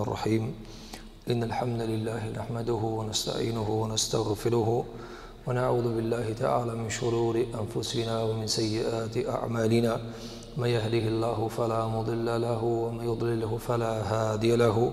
الرحيم إن الحمد لله نحمده ونستعينه ونستغفره ونعوذ بالله تعالى من شرور أنفسنا ومن سيئات أعمالنا ما يهده الله فلا مضل له وما يضلله فلا هادي له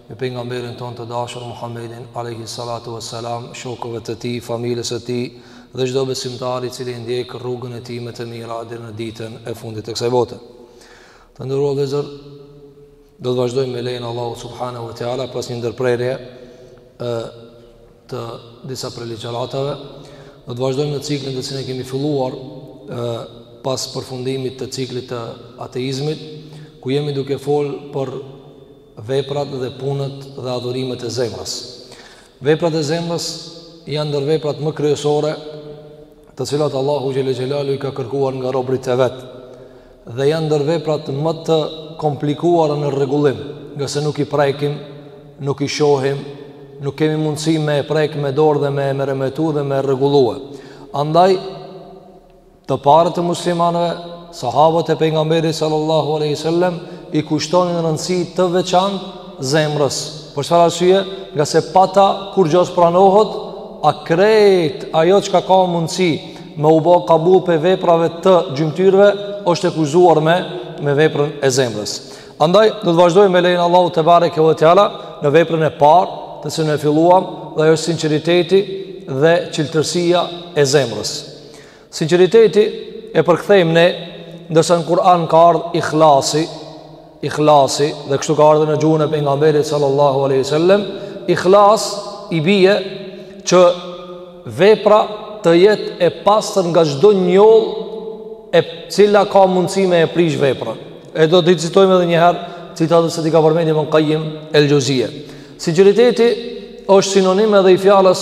me pejgamberin tonë të dashur Muhammedin alejhi salatu ves selam, shokëve të tij, familjes së tij dhe çdo besimtar i cili ndjek rrugën e tij me të mira deri në ditën e fundit të kësaj bote. Të nderuar vëllezër, do të vazhdojmë me lejen e Allahut subhanahu wa taala pas një ndërprerje e të disa prej ligjëratave. Do të vazhdojmë në ciklin që ne kemi filluar e, pas përfundimit të ciklit të ateizmit, ku jemi duke fol për Veprat dhe punët dhe adhurimet e zemrës. Veprat e zemrës janë ndër veprat më kryesore, të cilat Allahu xhele xhelaluhu i ka kërkuar nga robërit e vet. Dhe janë ndër veprat më të komplikuara në rregullim, ngase nuk i prekim, nuk i shohim, nuk kemi mundësi me e prek me dorë dhe me meremetu dhe me rregullue. Andaj Të parët e muslimanëve, sahabët e pejgamberit sallallahu alaihi wasallam i kushtonin rëndësi të veçantë zemrës. Për çfarë arsye? Ngase pa ta kurrgjë s'pranohet, a krejt ajo çka ka mundësi me u bë kabull prej veprave të gjymtyrëve, është e kushtëzuar me me veprën e zemrës. Andaj do të vazhdojmë me lejen e Allahut tebareke ve teala në veprën e parë të cilën e filluam dhe ajo është sinqeriteti dhe çiltërsia e zemrës. Sinqeriteti e përkthejmë ne ndërsa në Kur'an ka ardhur ikhlasi, ikhlasi dhe kështu ka ardhur në gjuhën e pejgamberit sallallahu alaihi wasallam, ikhlas i bie që vepra të jetë e pastër nga çdo njollë e cila ka mundësi me e prish veprën. E do t'i citojmë edhe një herë citatet se ç'i ka përmendur Ibn Qayyim El Jauziye. Sinqeriteti është sinonim edhe i fjalës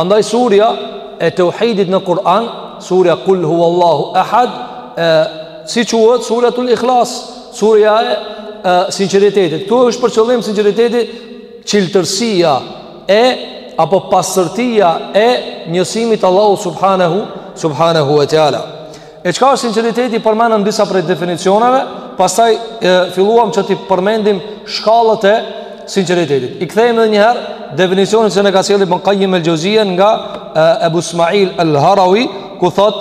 Andaj surja e Tauhidit në Kur'an, surja Kul huwallahu ahad, e siç quhet suratul Ikhlas, surja e, e sinqeritetit. Këtu është për qëllim sinqeriteti, çiltërsia e apo pastërtia e njësimit të Allahut subhanahu subhanahu wa taala. E çka është sinqeriteti i përmendëm disa prej definicioneve, pastaj filluam që t'i përmendim shkallët e sinqeritetit. I kthejmë edhe një herë definicionin që na e ka sjellë Ibn Qayyim El Jauziye nga Abu Ismail al-Harawi, ku thot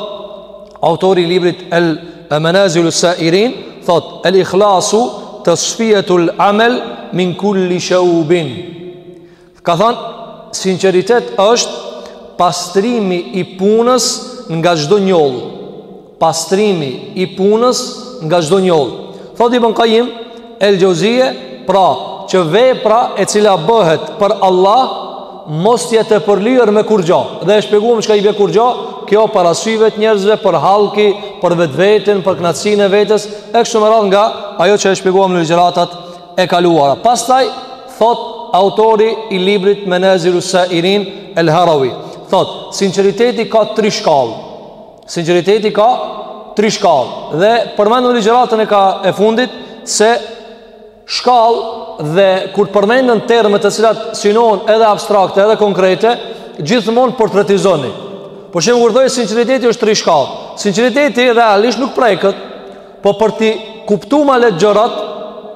autori i librit Al-Manazil as-Sa'irin, thot al-ikhlasu tasfiyatul amal min kulli shawbin. Ka thënë, sinqeritet është pastrimi i punës nga çdo njollë. Pastrimi i punës nga çdo njollë. Thot Ibn Qayyim El Jauziye, pra, që vepra e cila bëhet për Allah mos të jetë e përlyer me kurrgjë. Dhe e shpjeguam çka i bie kurrgjë, kjo para syve të njerëzve për hallkin, për vetveten, për kënaqësinë e vetes, e kështu me radhë nga ajo që e shpjeguam në ligjëratat e kaluara. Pastaj thotë autori i librit Menazilu Sairin El Harawi, thotë sinqeriteti ka tri shkallë. Sinqeriteti ka tri shkallë dhe përmendën ligjëratën e fundit se shkallë dhe kur përmendën terme të cilat synon edhe abstrakte edhe konkrete, gjithmonë portretizoni. Për shembull kur thotë sinqeriteti është tri shkallë. Sinqeriteti realisht nuk prekët, Po për t'i kuptu ma leht gjërat,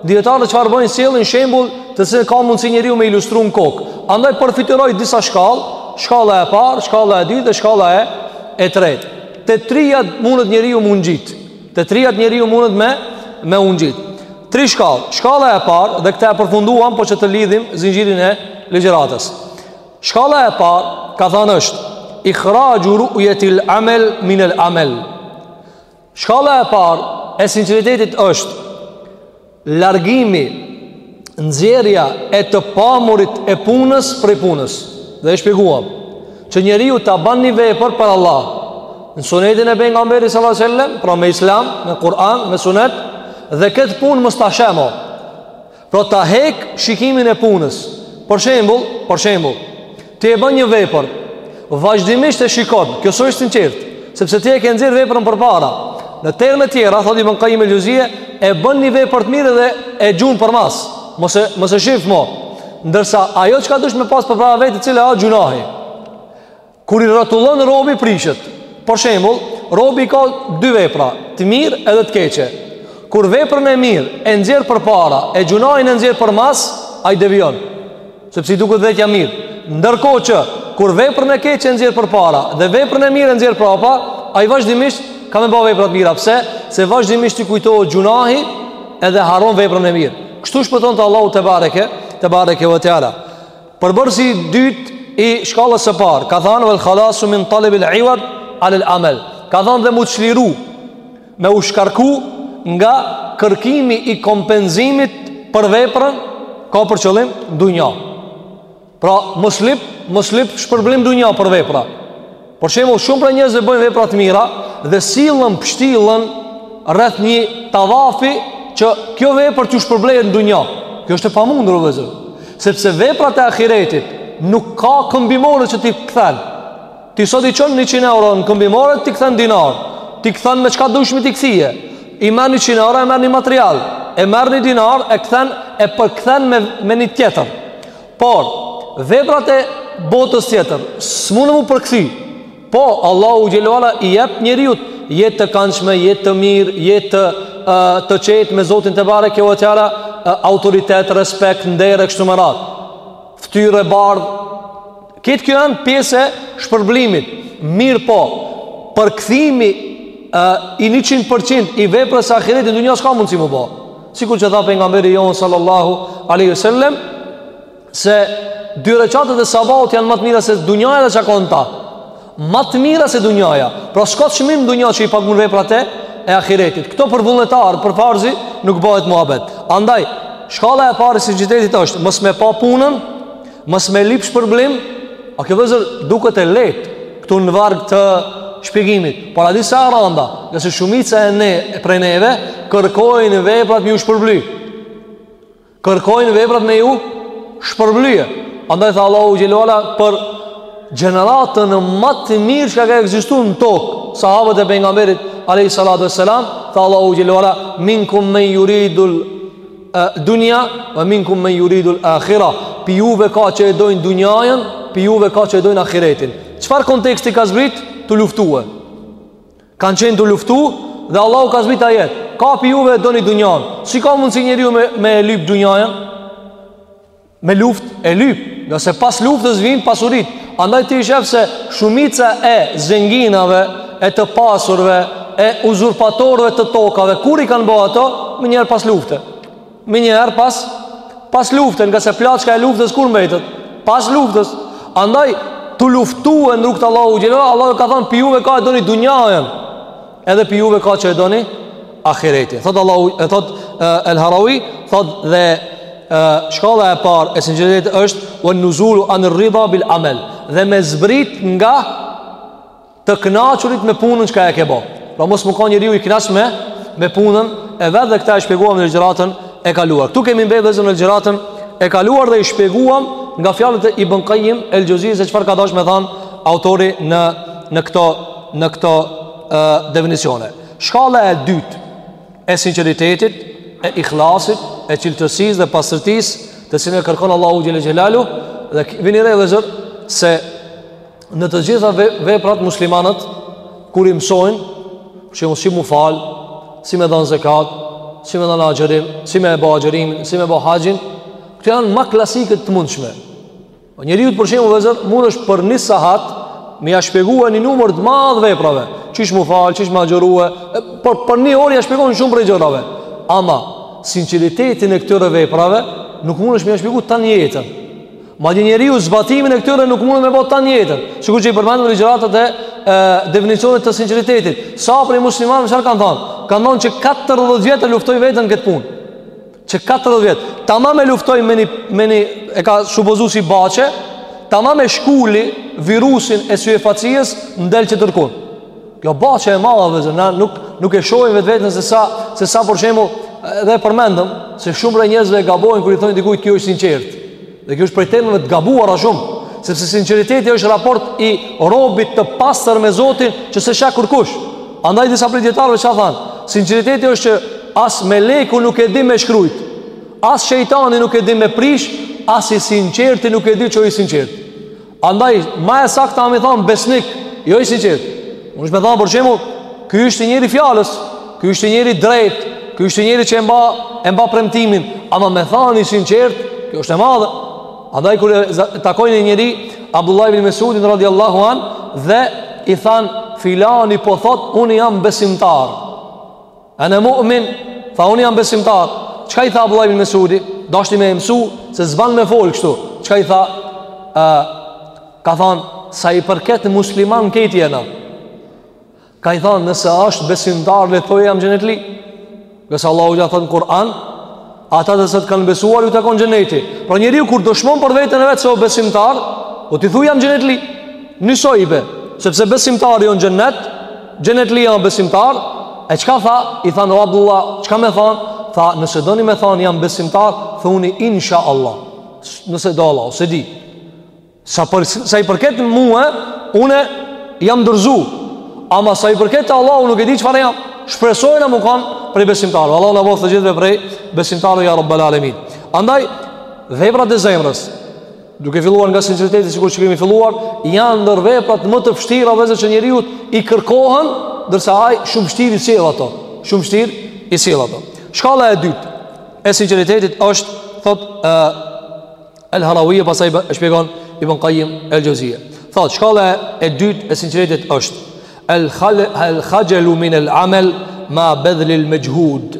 dijetarët çfarë bëjnë sjellin shembul të cilën ka mundësi njeriu me ilustru në kokë. Andaj përfytyroj disa shkallë, shkalla e parë, shkalla e dytë dhe shkalla e, e tretë. Të trijat mundët njeriu m'u ngjit. Të trijat njeriu mundët me, me u ngjit. Tri shkallë. Shkalla e parë, dhe këtë e përfunduam, po që të lidhim zinxhirin e ligjëratës. Shkalla e parë, ka thanë është, ikhraxhu ru'jetil amel minel amel. Shkalla e parë e sinqeritetit është largimi nxjerrja e të pamurit e punës prej punës. Dhe e shpjeguam që njeriu ta bën një vepër për Allah. Në sunetin e pejgamberit sallallahu alajhi wasallam, pra me Islam, me Kur'an, me Sunet, dhe këtë punë mos ta sheh mo. Pra ta hek shikimin e punës. Për shembull, për shembull, ti e bën një vepër, vazhdimisht e shikon, kjo s'është sinqert, sepse ti e ke nxjerr veprën përpara. Në terma të tjera, thotë Ibn Qayyim el-Xheuzije, e bën një vepër të mirë dhe e gjun përmas. Mos e mos e shif më. Ndërsa ajo çka dush me pas përpara vete, cila a gjynahi. Kur i rrotullon robi prishet. Për shembull, robi ka dy vepra, të mirë edhe të keqe. Kur veprën e mirë e nxjerr përpara, e gjynahin e nxjerr përmas, ai devijon. Sepse i duket vetja mirë. Ndërkohë që kur veprën e keqe e nxjerr përpara dhe veprën e mirë e nxjerr prapa, ai vazhdimisht ka me ba vepra të mira. Pse? Se vazhdimisht i kujtohet gjynahi edhe harron veprën e mirë. Kështu shpëton te Allahu tebareke, tebareke ve teala. Përbërësi i dytë i shkallës së parë, ka thënë vel khalasu min talab al iwad ala al amal. Ka thënë dhe m'u çliru me u shkarku nga kërkimi i kompenzimit për veprën ka për qëllim dunja. Pra, mos lip, mos lip shpërblim dunja për vepra. Për shembull, shumë prej njerëzve bëjnë vepra të mira dhe sillën pështillën rreth një tavafi që kjo vepër t'ju shpërblehet në dunja. Kjo është e pamundur vëllazër, sepse veprat e ahiretit nuk ka këmbimore që t'i kthen. Ti sot i çon 100 euro në këmbimore t'i kthen dinar. T'i kthen me çka dush me t'i kthy. I merr 100 euro e merr një material, e merr një dinar e kthen e përkthen me me një tjetër. Por, veprat e botës tjetër, s'munen m'u përkthy. Po, Allahu xhele ve ala i jep njeriut, jetë të kandshme, jetë të mirë, jetë të, të qetë me Zotin tebareke ve teala, autoritet, respekt, nder e kështu me radhë. Ftyrë e bardhë, këtë kjo janë pjesë e shpërblimit, mirëpo përkthimi i 100% i veprës e ahiretit në dunja s'ka mundësi m'u bo. sikur që tha pejgamberi jonë sallallahu alaihi wasallam se dy reqatet e sabahut janë ma të mira se dunjaja dhe çka ka n'ta. Ma të mira se dunjaja. Pra s'ka çmim dunja që i pagun veprat e e ahiretit. Kto për vullnetaret, për farze nuk bëhet muhabet. Andaj, shkalla e parë e sinqeritetit është mos me pa punën, Mos me lip shpërblim, a kjo, vllezër, duket e lehtë, këtu në varg të shpjegimit, por a di sa e randë, ngase shumica e ne, e prej neve, kërkojnë veprat me ju shpërbly. Kërkojnë veprat me ju shpërblye. Andaj tha Allahu xhele ve ala për gjeneratën ma të mirë që ka ekzistu në tokë, sahabët e pejgamberit, a.s. Tha Allahu xhele ve ala, minkum men juridud Dunja wa minkum man yuridu al-akhira. Pi juve ka që e dojnë dunjajën, pi juve ka që e dojnë ahiretin. Çfarë konteksti ka zbrit? Tu luftue. Kanë qenë tu luftu dhe Allahu ka zbrit ajet. Ka pi juve e doni dunjan. Si ka mundsi njeriu me me e lyp dunjajën? me luft e lyp ngase pas luftës vijnë pasuritë andaj ti i shef se shumica e zenginave e të pasurve e uzurpatorve të tokave kur i kanë bo ato menjëherë pas lufte menjëherë pas pas lufte ngase plaçka e luftës kur mbetet pas luftës andaj tu luftue në rrugë t'Allahut xhele Allahu ka thanë pi juve ka e doni dunjajën Edhe pi juve ka që e doni ahiretin Thot Allah e thot El Harawi Thot dhe e, shkalla e parë E sinqeritetit është Ven nuzulu anir ridha bil amel Dhe me zbrit nga Të knaqurit me punën që ka e ke bo Pra mos me kanë njeriu i knaqt me Me punën e vetë dhe këtë e shpjeguam në ligjëratën e kaluar Ktu kemi mbet vllezër në ligjëratën e kaluar dhe i shpjeguam Nga fjalët e Ibn Kajim El Xhevzi Se çfarë ka dash me thanë Autori në, në këto në këto e, definicione. Shkalla e dytë e sinqeritetit, e ikhlasit, e çiltërsisë dhe pastërtisë të cilën e kërkon Allahu xhele xhelaluhu dhe vini re vllezër se në të gjitha veprat muslimanët kur i mësojnë për shembull si mu fal, si me dhanë zekat, si me dhanë agjërim, si me bë agjërim, si me bë haxhin, këto janë ma klasiket të mundshme. O njeriu për shembull vëllezër mun është për një sahat me ia shpjegu një numër të madh veprave, qysh m'u fal, qysh me agjëru, por për një orë ia shpjegon shumë prej gjërave. Ama sinqeritetin e këtyre veprave nuk mund është me ia shpjegu tanë jetën. Madje njeriu zbatimin e këtyre nuk mund e bon tanë jetën. Sikur që i përmendëm ligjëratat e, e definicionit të sinqeritetit. Sa për muslimanë çfarë kanë thënë? Kanë thënë që 14 vjet e luftoj veten këtë punë. Që 40 vjet, tamam me luftu me një me një e ka supozuar si bahçe, tamam me shkul virusin e syfaqes ndel që tërkon. Kjo bahçe e madhe vëllezër, na nuk nuk e shohim vetveten se sa se sa për shembull dhe përmendëm se shumë prej njerëzve gabojnë kur i thonë dikujt ky është i sinqertë. Dhe kjo është prej temave të gabuara shumë, sepse sinqeriteti është raport i robit të pastër me Zotin që s'e sheh kurkush. Andaj disa prej dietarëve çfarë thanë? Sinqeriteti është që as meleku nuk e di me shkrujt, as shejtani nuk e di me prish, as i sinqerti nuk e di që o i sinqertë. Andaj, ma e sakta o me i thonë besnik, jo i sinqertë. Mun është me thonë, për shembull, ky është njeri i fjalës, ky është njeri i drejtë, ky është njeri që e mba, e mba premtimin, ama me thonë i sinqertë, kjo është e madhe. Andaj, kur e takojnë njëherë, Abdullah ibn Mesudin, radiallahu anhu, dhe i thanë, filani po thotë, unë jam besimtar. Ene mu'min, tha unë jam besimtar. Çka i tha Abdullah ibn Mesudi? Deshti me e mësu se s'ban me folë kështu. Çka i tha? A, ka thonë, sa i përket musliman në kejti e në. Ka i thonë, nëse është besimtar, le të thojë jam xhenetli. Ngase Allahu ka thonë në Kur'an, ata dhe se të kanë besuar, ju takon xheneti. Pra njeriu kur dëshmon për veten e vet se o besimtar, hajt ti thu jam xhenetli. Nisoj i be, sepse besimtari o n'xhenet, Xhenetli janë besimtarët, e çka tha? I thanë o Abdullah, çka me thonë? Tha, nëse doni me thonë jam besimtar, thoni inshallah. Nëse do Allahu, se s'e di. Sa për sa i përket mua, unë jam dorzu. Ama sa i përket te Allahu nuk e di çfarë jam. Shpresojna me kanë prej besimtarëve. Allahu na boftë të gjithëve prej besimtarëve ja Rabbel Alamin. Andaj veprat e zemrës Duke filluar nga sinqeriteti sikur që kemi filluar, janë ndër veprat më të vështira vëllezër që njeriut i kërkohen, ndërsa ai shumë vështirë i sjell ato. Shumë vështirë i sjell ato. Shkalla e dytë e sinqeritetit është thotë e, El Harawi pastaj e shpjegon Ibn Qayyim El Xhevzije. Thotë shkalla e dytë e sinqeritetit është El Khal El Khajalu min El Amal ma badhl El Majhud.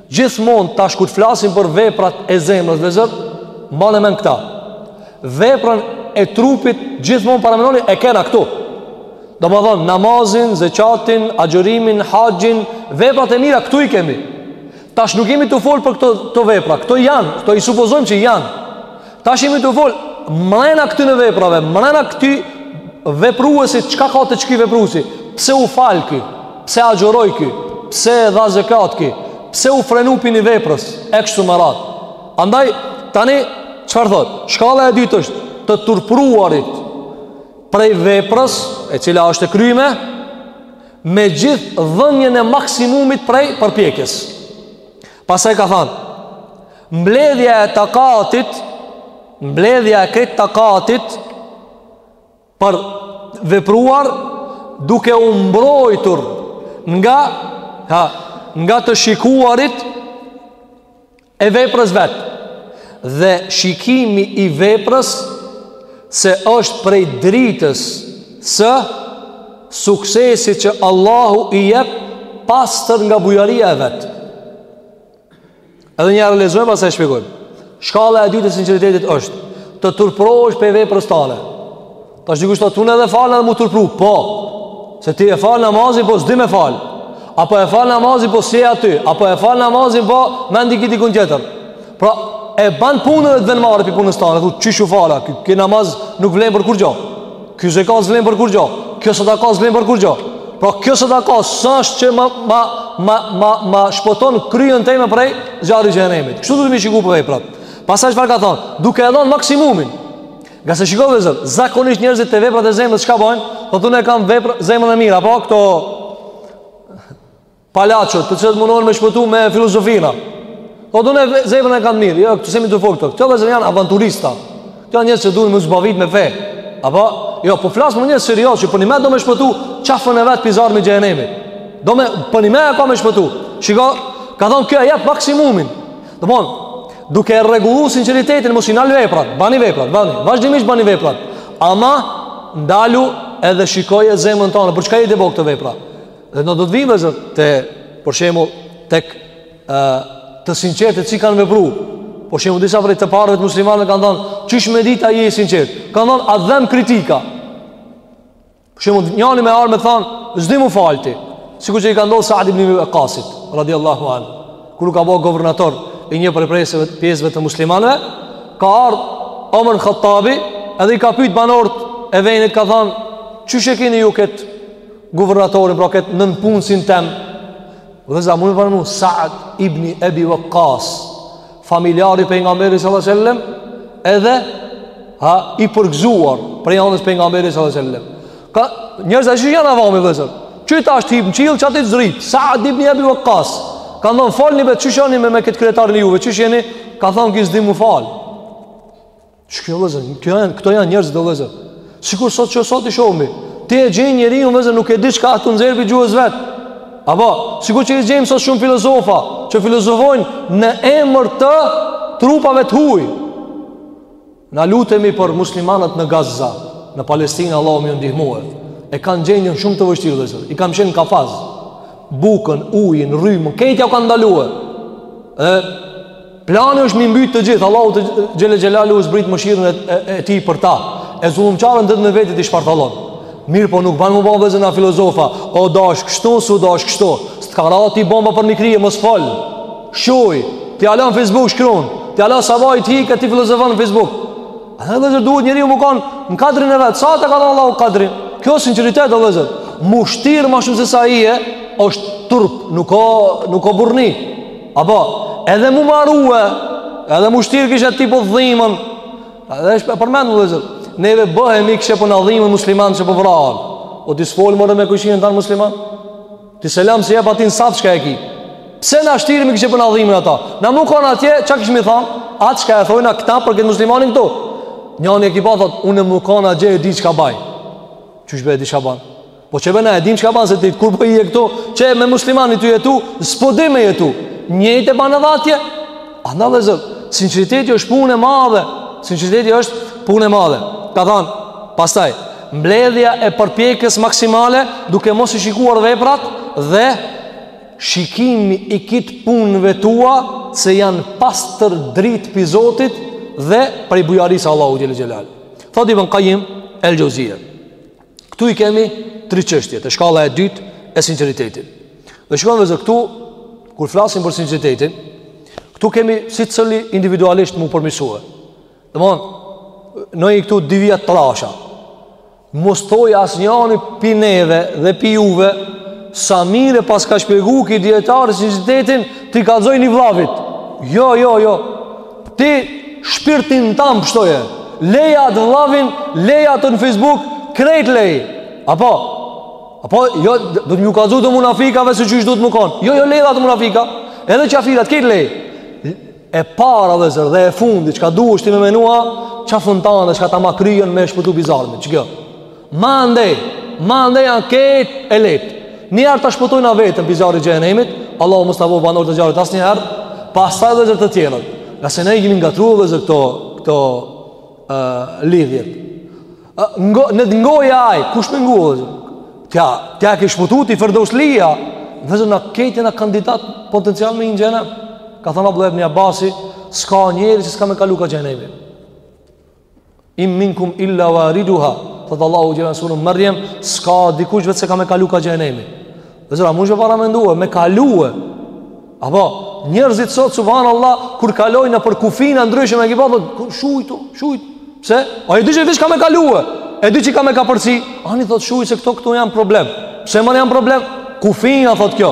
Gjithmonë tash kur flasim për veprat e zemrës, vëllezër, mbane mend këta. Veprën e trupit gjithmonë paramendoni e kena këtu. Domethonë, namazin, zekatin, agjërimin, haxhin, veprat e mira këtu i kemi. Tash nuk jemi tu folë për këto, këto vepra, këto janë, këto i supozojmë që janë. Tash jemi tu fol mrena këtyne veprave, mrena këtij vepruesit, çka ka te, çka ki vepruesi? Pse u fal ky? Pse agjoroi ky? Pse e dha zekat ky? Pse u frenu pi ni veprës? E kështu me radhë. Andaj tani çfarë thot? Shkalla e dytë është të turpruarit prej veprës, e cila është e kryme, me gjithë dhënien e maksimumit prej përpjekjes. Pasaj ka thanë, Mbledhja e takatit, mbledhja e krejt takatit për vepruar duke u mbrojtur nga, nga të shikuarit e veprës vet. Dhe shikimi i veprës se është prej dritës së suksesit që Allahu i jep pastër nga bujaria e vet. Edhe një herë lexojmë pastaj shpjegojmë. Shkalla e dytë e sinqeritetit është të turprohesh pi veprës tane. Tash dikush thotë unë edhe m'u fal edhe m'u turpru. Po. Se ti e fal namazin, po s'di me fal. Apo e fal namazin, po s'je aty. Apo e fal namazin, po mend i ki dikun tjetër. Pra e ban punën e t'vjen marre pi punës tane. Thotë qysh u fala, ky namaz nuk vlen për kurgjo. Ky zekat s'vlen për kurgjo Kjo sadaka s'vlen për kurgjo Pra kjo sadaka Sa është që ma, ma, ma, ma, ma shpëton kryen teme prej zjarrit xhehenemit Kështu duhet me i shiku pra veprat Pastaj çfarë ka thonë Duke e dhonë maksimumin Ngase shiko vëllezër Zakonisht njerëzit te veprat e zemrës Çka bojnë Thotë unë e kam veprat zemrën e mirë Po këto Palaçot, të cilët mundohen me shpëtu me filozofime. Po thonë unë zemrën e kam mirë, jo, këtu s'jemi tu fol këtu. Këto veç janë avanturista. Këto janë njerëz që duan të zbaviten me fe. Apo, jo, po flas me njeri serioz që përnime do me shpëtu qafën e vet pi zjarmit xhehenemit. Do me përnime me shpëtu. Shiko, ka thon ky jep maksimumin. Domethon, duke e rregulluar sinqeritetin mos i nal veprat, bani veprat, bani, vazhdimisht bani veprat. Ama ndalu edhe shikoje zemrën tane, për çka je tu i bo këto vepra? Dhe ne do të vijmë vëllezër te për shembull tek të sinqertit që kanë vepru. Për shembull disa prej të parëve të muslimanëve kanë thënë, "Qysh me dit a je i sinqert?" Kanë thënë, "A t'dhem kritika?" Për shembull njani me ardh me thon, "S'di m'u fal ti." Sikur që i ka ndodhur Sa'd ibn Abi Waqqas, radiyallahu anhu, kur u ka bo guvernator i një prej pjesëve të pjesëve të muslimanëve, ka ardh Omer ibn Hattabi, edhe i ka pyet banorët e vendit ka thënë, "Qysh e keni ju kët Guvernatorin, pra këtë nënpunësin tem, vllezër mund me pranu, Saad ibn Ebi Vekkas, familjari Pejgamberit sallat sellem, edhe ha, i përgzuar prej anës Pejgamberit sallat sellem. Ka, njerëz që janë avami, vllezër, qita është hip në qiell, qaty të zritë, Saad ibn Ebi Vekkas, ka dhanë fjalë një vetë, qysh jeni me, me këtë kryetarin e juve, qysh jeni, ka thonë ky s'di mu falë. Shiko vllezër, këto janë këto janë njerëzit vllezër. Sikur sot që sot i shohmi, ti e gjen njeriun vllezër nuk e di çka a tu nxerr pi gjuhës vet. Apo, sikur që i gjen sot shumë filozofa, që filozofojnë në emër të trupave të huaj. Na lutemi për muslimanët në Gaza, në Palestinë, Allahu me ju ndihmue. E kanë gjendjen shumë të vështirë vllezër. I kanë shti n'kafaz. Bukën, ujin, rrymën, krejt ja u kanë ndaluar. Ë, Plani është mi mbyt të gjithë, Allahu xhele xhelaluhu zbrit mëshirën e, e, e tij për ta, e zullumqarët vet me veti i shpartallon. Mirëpo nuk ban mu ba vllezër na filozofa, u dasht kështu, s'u dasht kështu, s'të ka ra ty bomba përmi krye, mos fol, shuj, ti hala në Facebook shkron, ti hala savaj ti hikë, ti filozofon në Facebook. A vllezër duhet njeri mu kanë në kadrin e vet, sa të ka dhanë Allahu kadrin, kjo sinqeritet vllezër, mu shtirë ma shumë se sa je, është turp, nuk o, nuk o burrni, Apo, edhe mu marue, edhe mu shtirë kishe ti po dhimën, edhe është përmendu vllezër, neve bëhemi kishe po po na dhimën musliman që po po vrahen, o ti s'po fol me me kojshinë tan musliman, ti selam s'i jep atij në saf çka e ki, pse na shtiremi kishe po po na dhimën ata, na mu kanë atje, qështu mi thanë, atë çka e thojnë këta për këtë muslimanin këtu, njani e ki pa thot, unë mu kanë atje e di çka baj, qysh be e di çka ban, Po qe be na e dim çka ban se ti Kur po je këtu Që me muslimanin tu jetu S'po di me jetu Njëjt e ban edhe atje Andaj vllezër Sinqeriteti është punë e madhe Sinqeriteti është punë e madhe Ka thanë Pastaj Mbledhja e përpjekjes maksimale Duke mos i shikuar veprat Dhe Shikimi i krejt punëve tua Se janë pastër dritë pi Zotit Dhe prej bujarisë Allahut Xhele Xhelal Thot Ibën Kajim El Xhevzije Këtu i kemi tri çështje te shkalla e dytë e sinqeritetit. Dhe shiko vllezër këtu kur flasim për sinqeritetin, këtu kemi secili individualisht mu përmisua. Domthon, na i këtu dy vija t'trasha. Mos thoj asnjëri pi neve dhe pi juve sa mirë paska shpjeguar ky dijetar sinqeritetin t'i kallzoj një vllavit. Jo, jo, jo. Ti shpirtin tan pështoje. Leja atë vllavin, leja atë në Facebook, krejt lej. Apo apo jo do ju kallzoj t' munafikave se qysh duhet mu kon. Jo jo leji ata munafika. Edhe qafirat krejt lej. E para vllezër dhe e fundit çka duhesh ti me menua, qafën tane, çka ta ma kryen me shpëtu pi zjarmi. Qikjo Mandej, mandej janë ketë e lehtë. Njëherë ta shpëtojna veten prej zjarri xhehenemit, Allahu mos t'na bo banorë të zjarrit as njëherë, pastaj vllezër të tjerët. Ngase ne i kemi ngatrru vllezër këto, këto uh, lidhjet. Uh, ngo, në të ngoj e ajë, kush me ngoj vllezër? Tja, tja ke shpëtu ti firdeuslija, vllezër në ketë në kandidat potencial me hi në xhehenem. Ka thënë Abdullah ibn Abasi, s'ka njeri që s'ka me kalu ka xhehenemi. In minkum illa wariduha, thot Allahu xhele në suren Maryam, s'ka dikush veçse ka me kalu ka xhehenemi. Vllezër, mun e paramendu me kaluë. Apo njerëzit sot subhanallahu kur kalojnë nëpër kufina ndryshme ekipa thot shuj ti, shuj. Pse? Ai di që veç ka me kaluë. E di që ka me kapërcy. Ani thot shuj se këto këtu janë problem. Pse more janë problem? Kufina thot kjo.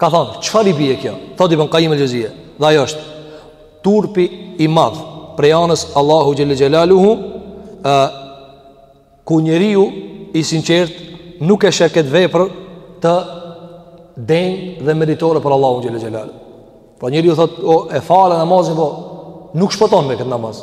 Ka thënë, çfarë i bie kjo? Thotë Ibn Kajim el-Xhevzije, dhe ajo është turpi i madh prej anës Allahu xhele xhelaluhu, ë ku njeriu i sinqertë nuk e sheh këtë vepër të denjë dhe meritore për Allahu xhele xhelaluhu. Po njeriu thotë, o e fala namazin, po nuk shpëton me këtë namaz.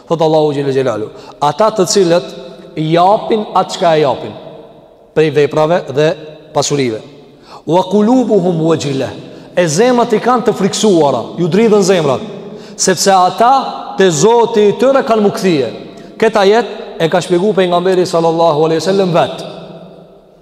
Thotë Allahu xhele xhelaluhu, ata të cilët japin atë çka e japin, prej veprave dhe pasurive. Wa kulubuhum waxhile, e zemrat i kanë të frikësuara, ju dridhen zemrat, sepse ata te Zoti i tyre kanë m'u kthye. Këtë ajet e ka shpjegu Pejgamberi sallallahu aleyhi sallam vetë.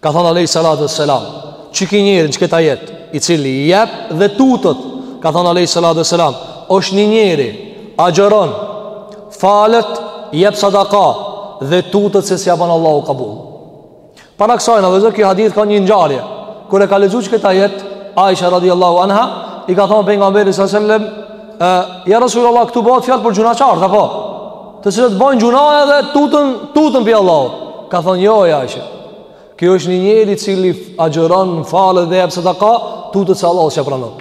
Ka thënë alejhi salatu selam, qyky njeri n'qët ajet, i cili jep dhe tutet, ka thënë alejhi salatu selam, është një njeri, agjeron, falet, jep sadaka dhe tutet se s'ia ban Allahu kabul. Para kësajna vllezër ky hadith ka një ngjarje, kur e ka lexu qët ajet, Aisha radiallahu anha, i ka thënë Pejgamberit sallam, ja Rasulullah këtu bëhet fjalë për gjynahqarët, apo? të cilët bojnë gjynahe dhe tuten tuten prej Allahut. Ka thonë jo ja Aisha. Ky është një njeri i cili agjëron, falet dhe jep sadaka, tutet se Allahu s'e pranon.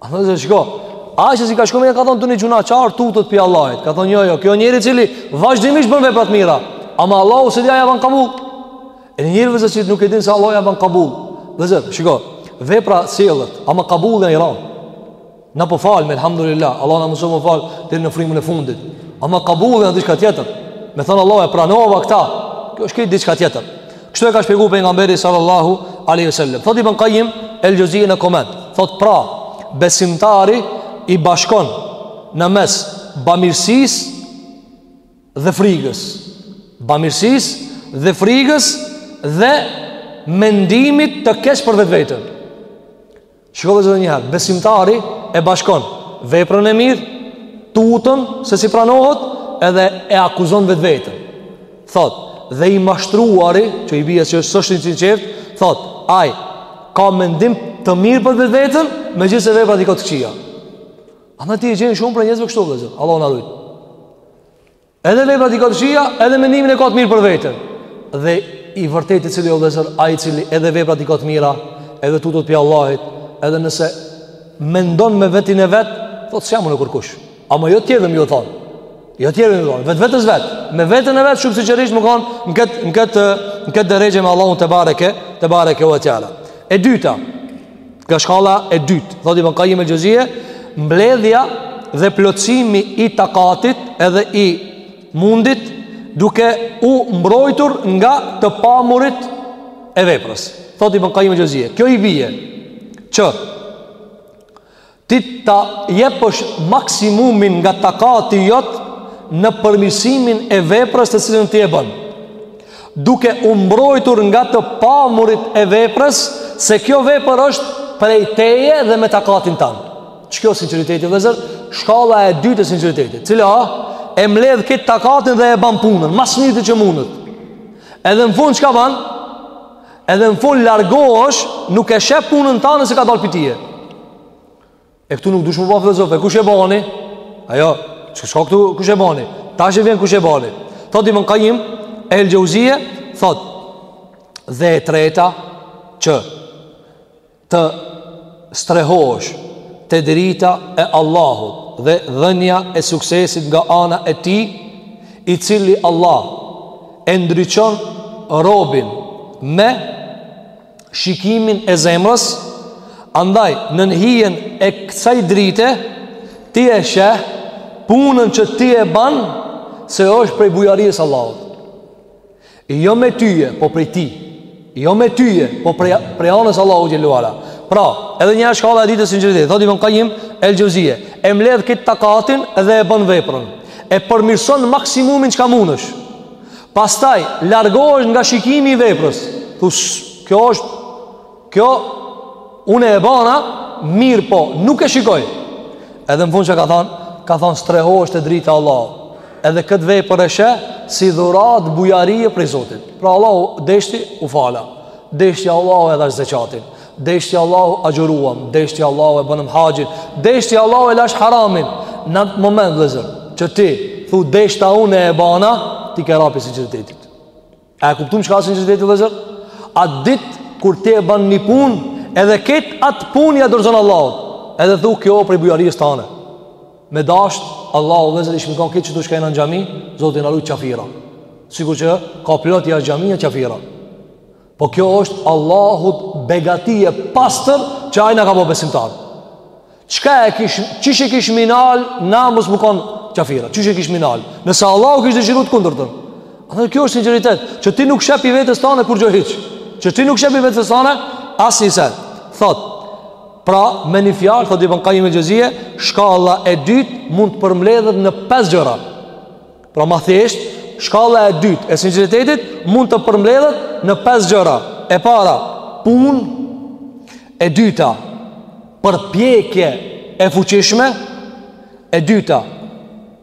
Ka thonë se shiko. Aisha si ka shkuar ka thonë ky ni gjynahqar tutet prej Allahut. Ka thonë jo jo, ky njeri i cili vazhdimisht bën vepra të mira, ama Allahu s'e di a ja ban kabull. E një njeri vllezër që nuk e din se Allahu ja ban kabull. Vllezër, shiko. Vepra është e lehtë, ama kabulli i rand. Na po falmi, elhamdulillah, Allahu na mundëso m'u fal deri në frymën e fundit. Ama kabulli a diçka tjetër. Me thënë Allahu e pranova këta. Kjo është krejt diçka tjetër. Kështu e ka shpjegu Pejgamberi sallallahu aleyhi sallam. Thot Ibn Kajim el-Xhevzije në koment. Thot pra, besimtari i bashkon në mes bamirësisë dhe frigës. Bamirësisë dhe frigës dhe mendimit të keq për vetveten. Shiko vëllezër njëherë, besimtari e bashkon veprën e mirë, tutën se si pranohet edhe e akuzon vetveten. Thot, dhe i mashtruari, që i bje që është s'është i sinqertë, thot, ai, ka mendim të mirë për vetveten, me gjithë se veprat i ka të këqija. Ama ti e gjen shumë prej njerëzve kështu vëllezër, Allahu na ruajtë. Edhe veprat i ka të këqija, edhe mendimin e ka të mirë për veten. Dhe i vërteti cili o vëllezër, ai i cili edhe veprat i ka të mira, edhe tutet prej Allahit, edhe nëse mendon me veten e vet, thotë s'jam unë kurkush. Ama jo tjerëve me ju thon. Jo tjerëve me ju thon, vet vetës vet. Me veten e vet shumë sinqerisht me kanë në këtë në këtë në këtë derexhe me Allahun tebareke, tebareke ue teala. E dyta, Nga shkalla e dytë, thotë Ibn Kajim el-Xheuzije, mbledhja dhe plotësimi i takatit edhe i mundit duke u mbrojtur nga të pamurit e veprës. Thotë Ibn Kajim el-Xheuzije, kjo i bie që Ti ta japësh maksimumin nga takati yt në përmirësimin e veprës të cilën ti e bën. Duke u mbrojtur nga të pamurit e veprës se kjo vepër është prej teje dhe me takatin tand. Që kjo sinqeriteti, vëllezër, shkalla e dytë e sinqeritetit. Cila a? E mbledh krejt takatin dhe e ban punën, ma s'mirti që mundet. Edhe në fund, çka ban? Edhe në fund largohesh, nuk e sheh punën tande se ka dalë prej teje. E këtu nuk duhet me u ba filozof, e kush e bani? Ajo, që s'ka këtu kush e bani? Tash vjen kush e bani? Thot Ibn Kajim el-Xheuzije, thot, dhe e treta, që, të strehohesh te drita e Allahut dhe dhënia e suksesit nga ana e tij i cili Allah e ndriçon robin me shikimin e zemrës andaj nën hijen e kësaj drite ti e sheh punën që ti e ban se është prej bujarisë Allahut Jo me ty, po prej tij Jo me tyje, po prej, prej anës Allahu xhele ue ala Pra, edhe njëherë shkalla e dytë e sinqeritetit Thot Ibn Kajim el-Xheuzije E mbledh krejt takatin dhe e bën veprën E përmirëson maksimumin çka mundesh Pastaj, largohesh nga shikimi i veprës Thu, kjo është Kjo unë e bana mirë po, nuk e shikoj. Edhe në fund çka ka thanë, ka thanë strehohesh te drita e Allahut. Edhe këtë vepër e sheh, si dhuratë bujarie prej Zotit. Pra Allahu deshti u fala. Deshti Allahu e dhashë zekatin. Deshti Allahu agjëruam. Deshti Allahu e bëmë haxhin. Deshti Allahu e lashë haramin. N'atë moment vëllezër, që ti, thu deshta unë e bana, ti ke ra prej sinqeritetit. A e kuptum çka asht sinqeriteti vllezër? A ditë kur ti e ban një punë, edhe krejt atë punë ja dorëzon Allahut. Edhe thu kjo prej bujarisë tane. Me dashtë Allahu vllezër i shmikon këtë që tu shkajnë në xhami, Zoti na ruajt qafira. Sikur që ka plot jashtë xhamie qafira. Po kjo është Allahut begati e pastër që ai na ka bo besimtarë. Çka e kish, qysh e kishmi nal, na mos me kon qafira. Qysh e kishmi nal. Nëse Allahu kish dëshiruar të kundërtën. Edhe kjo është sinqeritet, që ti nuk sheh prej vetes tane kurgjo hiç. Që ti nuk sheh prej vetes tane asnjë sen. Thot. Pra, me një fjalë thotë Ibn Kajjim el-Xhevzije, shkalla e dytë mund të përmbledhet në pesë gjëra. Pra ma thjesht, shkalla e dytë e sinqeritetit mund të përmbledhet në pesë gjëra. E para, punë, e dyta, përpjekje e fuqishme, e dyta,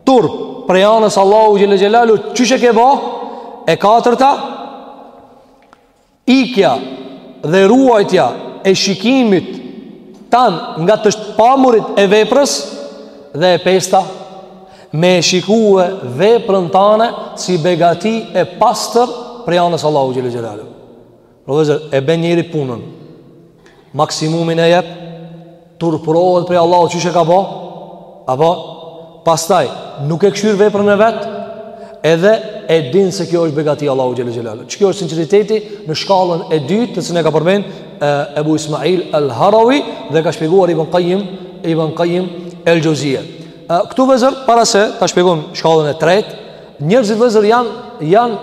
turp prej anës Allahu xhel-le xhelaluhu, qysh e ke bo? E katërta, Ikja dhe ruajtja e shikimit tanë nga të pamurit e veprës dhe e pesta me e shikue veprën tane si begati e pastër prej anës Allahu xhel-le xhelaluhu. Pra vllezër, e ben njeri punën, maksimumin e jep turpërohet prej Allahut qysh e ka bo apo pastaj nuk e kshyr veprën e vet edhe e din se kjo është begati Allahu xhel-le xhelaluhu kjo është sinqeriteti në shkallën e dytë të cilën e ka përmend Ebu Ismail el-Harevi dhe ka shpjeguar Ibn Kajjim Ibn Kajjim el-Xhevzije këtu vllezër para se ta shpjegojmë shkallën e tretë Njerëzit vllezër janë janë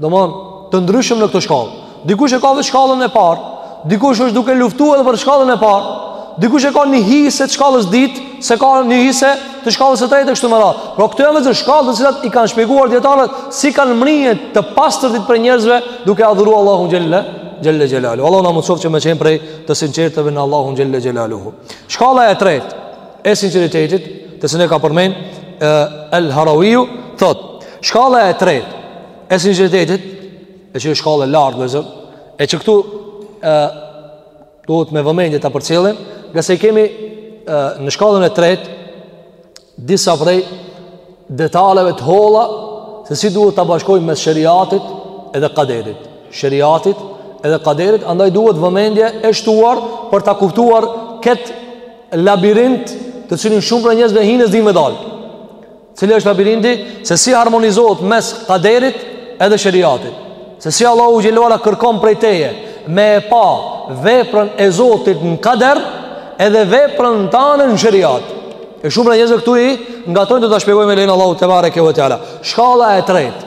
domethënë të ndryshëm në këto shkallë. Dikush e ka veç shkallën e parë, dikush është duke luftuar edhe për shkallën e parë. Dikush e ka një hise të shkallës dytë, se ka një hise të shkallës së tretë kështu me radhë. Pra këto janë vllezër shkallë të cilat i kanë shpjeguar dijetarët si kanë mrri të pastërtit prej njerëzve duke adhuruar Allahun xhelle xhelaluhu. Allahu na mundsoftë që me qenë prej të sinqertëve në Allahun xhelle xhelaluhu. Shkalla e tretë e sinqeritetit, të cilën e ka përmend El Hareviju, thot, shkalla e tretë e sinqeritetit, e që është shkallë e lartë, vllezër, e që këtu, e, duhet me vëmendje ta përcjellim, ngase kemi e, në shkallën e tretë, disa prej detaleve të holla, se si duhet ta bashkojmë mes sheriatit edhe kaderit. Sheriatit edhe kaderit, andaj duhet vëmendje e shtuar për ta kuptuar këtë labirint të cilin shumë prej njerëzve hin e s'di me dalë. Cili është labirinti? Se si harmonizohet mes kaderit edhe sheriatit. Se si Allahu xhel-le ve ala kërkon prej teje me e pa veprën e Zotit në kader edhe veprën tane në sheriat. E shumë prej njerëzve këtu i ngatërrojnë, do ta shpjegojmë me lejen Allahu tebareke ve teala. Shkalla e trejt.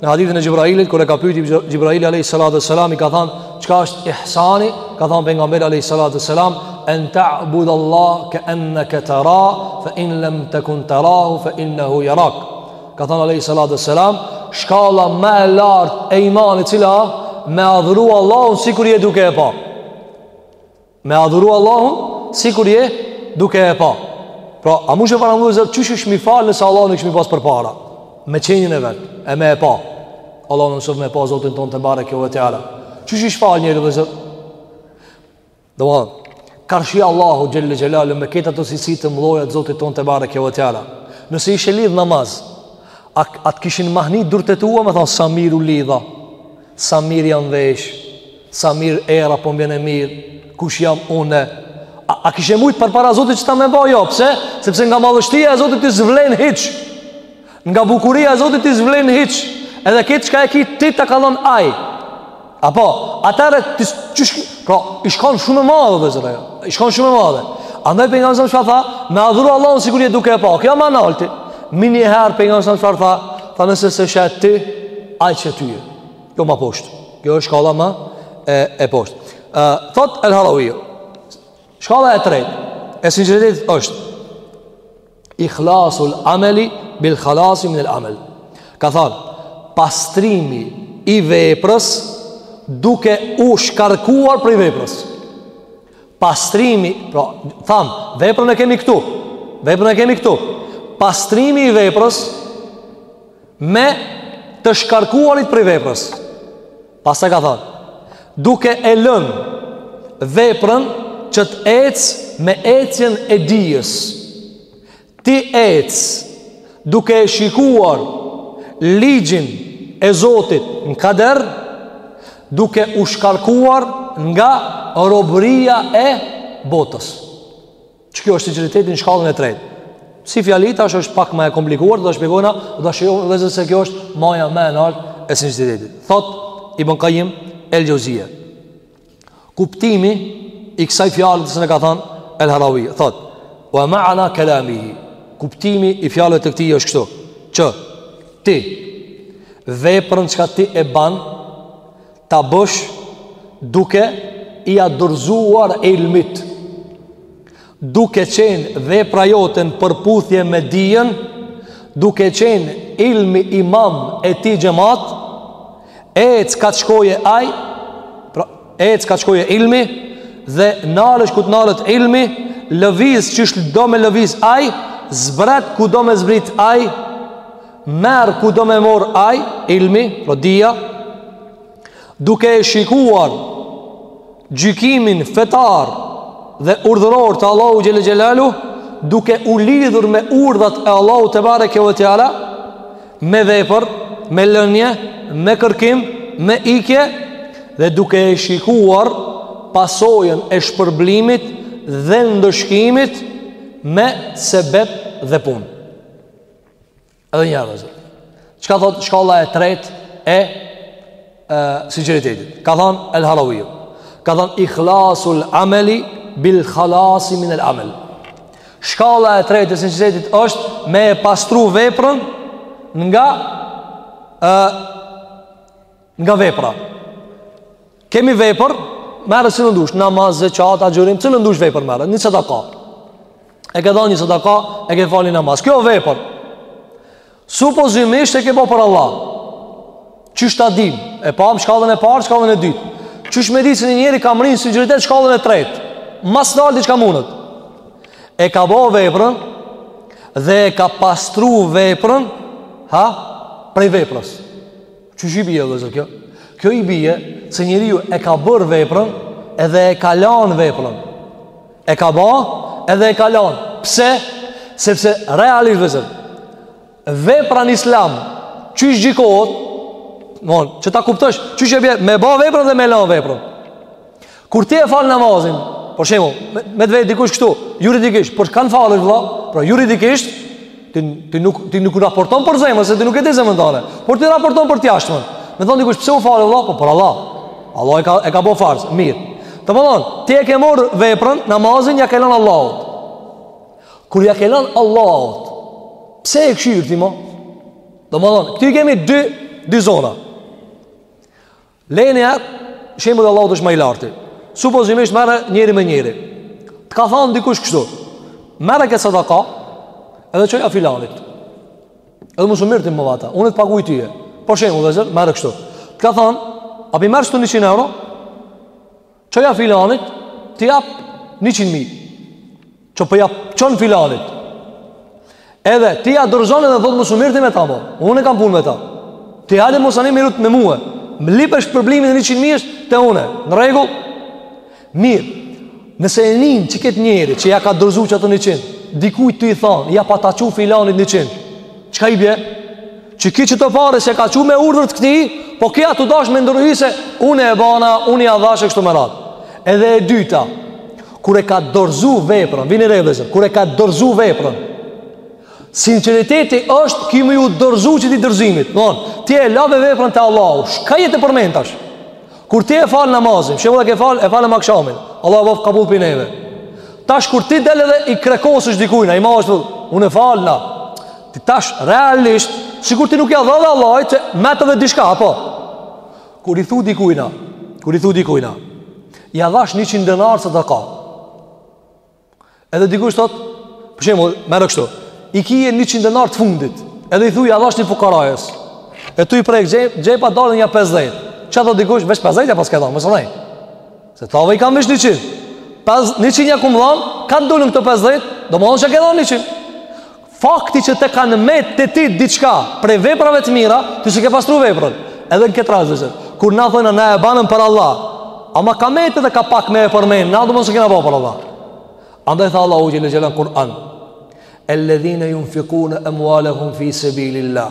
Në hadithin e Gjibrailit, kur e ka pyti Gjibraili a.s. i ka thanë, çka është ihsani, ka thanë Pejgamberi a.s. En ta'bud Allah ke enneke terah, fe in lem tekun terahu, fe innehu jerak. Ka thanë a.s. Shkalla ma e lartë e imanit cila, me adhuru Allahun sikur je duke e pa. Me adhuru Allahun, sikur je duke e pa. Pra, a mujsh paramenu vëllezër, qysh ishim falë nëse Allahun e kishim pasë përpara? Me qenien e vet, e me e pa. Allahu na mundësoftë me e pa Zotin tonë tebareke ve teala. Qysh ish falë njeri vëllezër? Dhe ma, karshi Allahu gjellë gjellë, me ketë ato si si të mlojët zotin tonë të bare kjo e të ala. Nëse ishe lidhë namaz, a të kishin mahnit durt e tua, me thonë, sa mirë u lidha, Sa mirë jam vesh Sa mirë era po m'vjen e mirë Kush jam une A, a kishe mujtë përpara Zotit qeta me ba jo Pse? Sepse nga madhështia e Zotit ti s'vlen hiç Nga bukuria e Zotit ti s'vlen hiç Edhe këtë çka e ki ti ta ka dhon Ai Apo, atare të qysh Pra, një shkallë shumë e madhe vëllezër Një shkallë shumë e madhe Andaj Pejgamberi a.s. çfarë tha Me adhuru Allahun sikur je duke e pa Kjo ma nalti Meniherë Pejgamberi a.s. çfarë tha Tha nëse s'e sheh ti, Ai t'sheh tye. Kjo ma poshtë. Kjo është shkalla ma e, e poshtë. E, thot El Harawiju. Shkalla e tretë. E sinqeritetit është. Ikhlasul ameli bil khalasi minel amel. Ka thënë, pastrimi i veprës duke u shkarkuar prej veprës. Pastrimi, pra, tham, veprën e kemi këtu. Veprën e kemi këtu. Pastrimi i veprës me të shkarkuarit prej veprës. Pastaj ka thënë, duke e lënë veprën që të ecë me ecjen e dijes. Ti ec duke e shikuar ligjin e Zotit në kader, duke u shkarkuar nga robëria e botës. Që kjo është sinqeriteti në shkallën e tretë. Si fjali tash është pak më e komplikuar, do ta shpjegojna, do ta shohim vëllezër se kjo është maja më e lartë e sinqeritetit. Thot Ibn Kajjim el-Xhevzije. Kuptimi i kësaj fjale që e ka thënë El Harawi, thot: "Wa ma'ana kalamihi." Kuptimi i fjalëve të tij është kështu, që ti veprën çka ti e ban ta bësh duke ia dorëzuar ilmit. duke qenë vepra jote në përputhje me dijen, duke qenë ilmi imam e ti xhemat, ec ka të shkojë aj, pra, ec ka të shkojë ilmi, dhe nalësh ku të nalet ilmi, lëviz qysh do me lëviz aj, zbret ku do me zbrit aj, merr ku do me marr aj, ilmi, pra dija, Duke e shikuar gjykimin fetar dhe urdhëror të Allahu Xhel-le Xhelaluhu, duke u lidhur me urdhat e Allahu tebareke ue teala, me vepër, me lënie, me kërkim, me ikje, dhe duke e shikuar pasojën e shpërblimit dhe ndëshkimit me sebep dhe punë. Edhe një herë vëllezër. Çka thotë shkalla e tretë e e sinqeritetit? Ka thanë El Harawi. Ka thanë ikhlasul amali bil khalasi min al amal. Shkalla e tretë e sinqeritetit është me e pastru veprën nga ë Nga vepra. Kemi vepër, merre cilën dush, namaz, zekat, agjërim, cilën dush vepër merre, një sadaka. E ke dhanë një sadaka, e ke falë namaz. Kjo vepër, supozimisht e ke bo për Allah. Qysh ta dimë, e pamë shkallën e parë, shkallën e dytë. Qysh me di se një njeri ka mrri sinqeritet, shkallën e tretë. Mos ndal diçka mundet. E ka bo veprën, dhe e ka pastru veprën, ha, prej veprës. Qysh i bie vëllezër kjo? Kjo i bie se njeriu e ka bërë veprën edhe e ka lanë veprën. E ka ba edhe e ka lanë. Pse? Sepse realisht vëllezër vepra në islam qysh gjykohet? Von, që ta kuptosh, qysh i bie me ba veprën dhe me lanë veprën. Kur ti e fal namazin, për shembull, me, me të vet dikush këtu, juridikisht, për kan u fale vëlla, pra juridikisht ti ti nuk ti nuk raporton për zemrën, se ti nuk e di zemrën tënde, por ti raporton për të jashtëm. Me thon dikush pse u fale vëlla, po për Allah. Allah e ka e ka bo farz, mirë. Domethonë, ti e ke marrë veprën, namazin ja ke lënë Allahut. Kur ja ke lënë Allahut, pse e kshyr ti mo? Domethonë, këtu i kemi dy dy zona. Lene, shembulli i Allahut është më i lartë. Supozimisht merr njeri me njeri. Të ka thënë dikush kështu. Merr këtë sadaka edhe çoja filanit. Edhe mos u merr ti më me ta. Unë të paguaj ty. Për shembull, vëllezër, merr kështu. Të ka thënë, abi merr 100 euro? Çoja filanit t'i jap 100 mijë. Ço po ja çon filanit. Edhe ti ja dorëzon edhe thotë mos u mirr ti me ta mo. Unë kam punë me ta. Ti hale mos ani mirut me mua. Më lipesh problemin e 100 mijës te unë. Në rregull? Mirë. Nëse e nin që këtë njeri që ja ka dorëzu qato 100, dikujt tu i thon, ja pata çu filanit 100. Çka i bie? Qiky qeto pare s'e ka çu me urdhër të këtij Po kja tu dash me ndërruhi se Une e bana, une ja dhashë e kështu me radhë Edhe e dyta Kur e ka dorzu veprën Vini re vëllezër Kur e ka dorzu veprën Sinqeriteti është ki me ju dorzu qatij dorzimit Mon, Ti e lave veprën te Allahu Çka je tu e përmend tash Kur ti e fal namazin Shembull e ke falë, e falëm akshamin Allah e bëftë kabul prej neve Tash kur ti del edhe i krekosesh dikujna E mashallah Unë e fala na Ti tash realisht, sikur ti nuk ja dhove Allahit që me të vetë diçka, apo? Kur i thu dikujna, kur i thu dikujna, ja dhash 100 denar sadaka. Edhe dikush thot, për shembull, merre kështu, i kije 100 denar të fundit. Edhe i thu ja dhash një fukarajës. E tu i prek xhep, xhepat dalën nja 50. Çka thot dikush veç 50 ja paske dhon, mos rrej Se thave kam veç 100. Pas 100 ja kum dhon, kanë dolën këto 50, domethon çka ke dhon 100. Fakti që të kanë met te ti diçka prej veprave të mira, ti s'e ke pastru veprën. Edhe në këtë rast vëllezër kur na thonë na e banën për Allah, ama ka met edhe ka pak me e përmend, na domethon s'e kena bo për Allah. Andaj tha Allahu xhele xhelal n'Kur'an. Alladhina yunfikuna amwalahum fi sabilillah.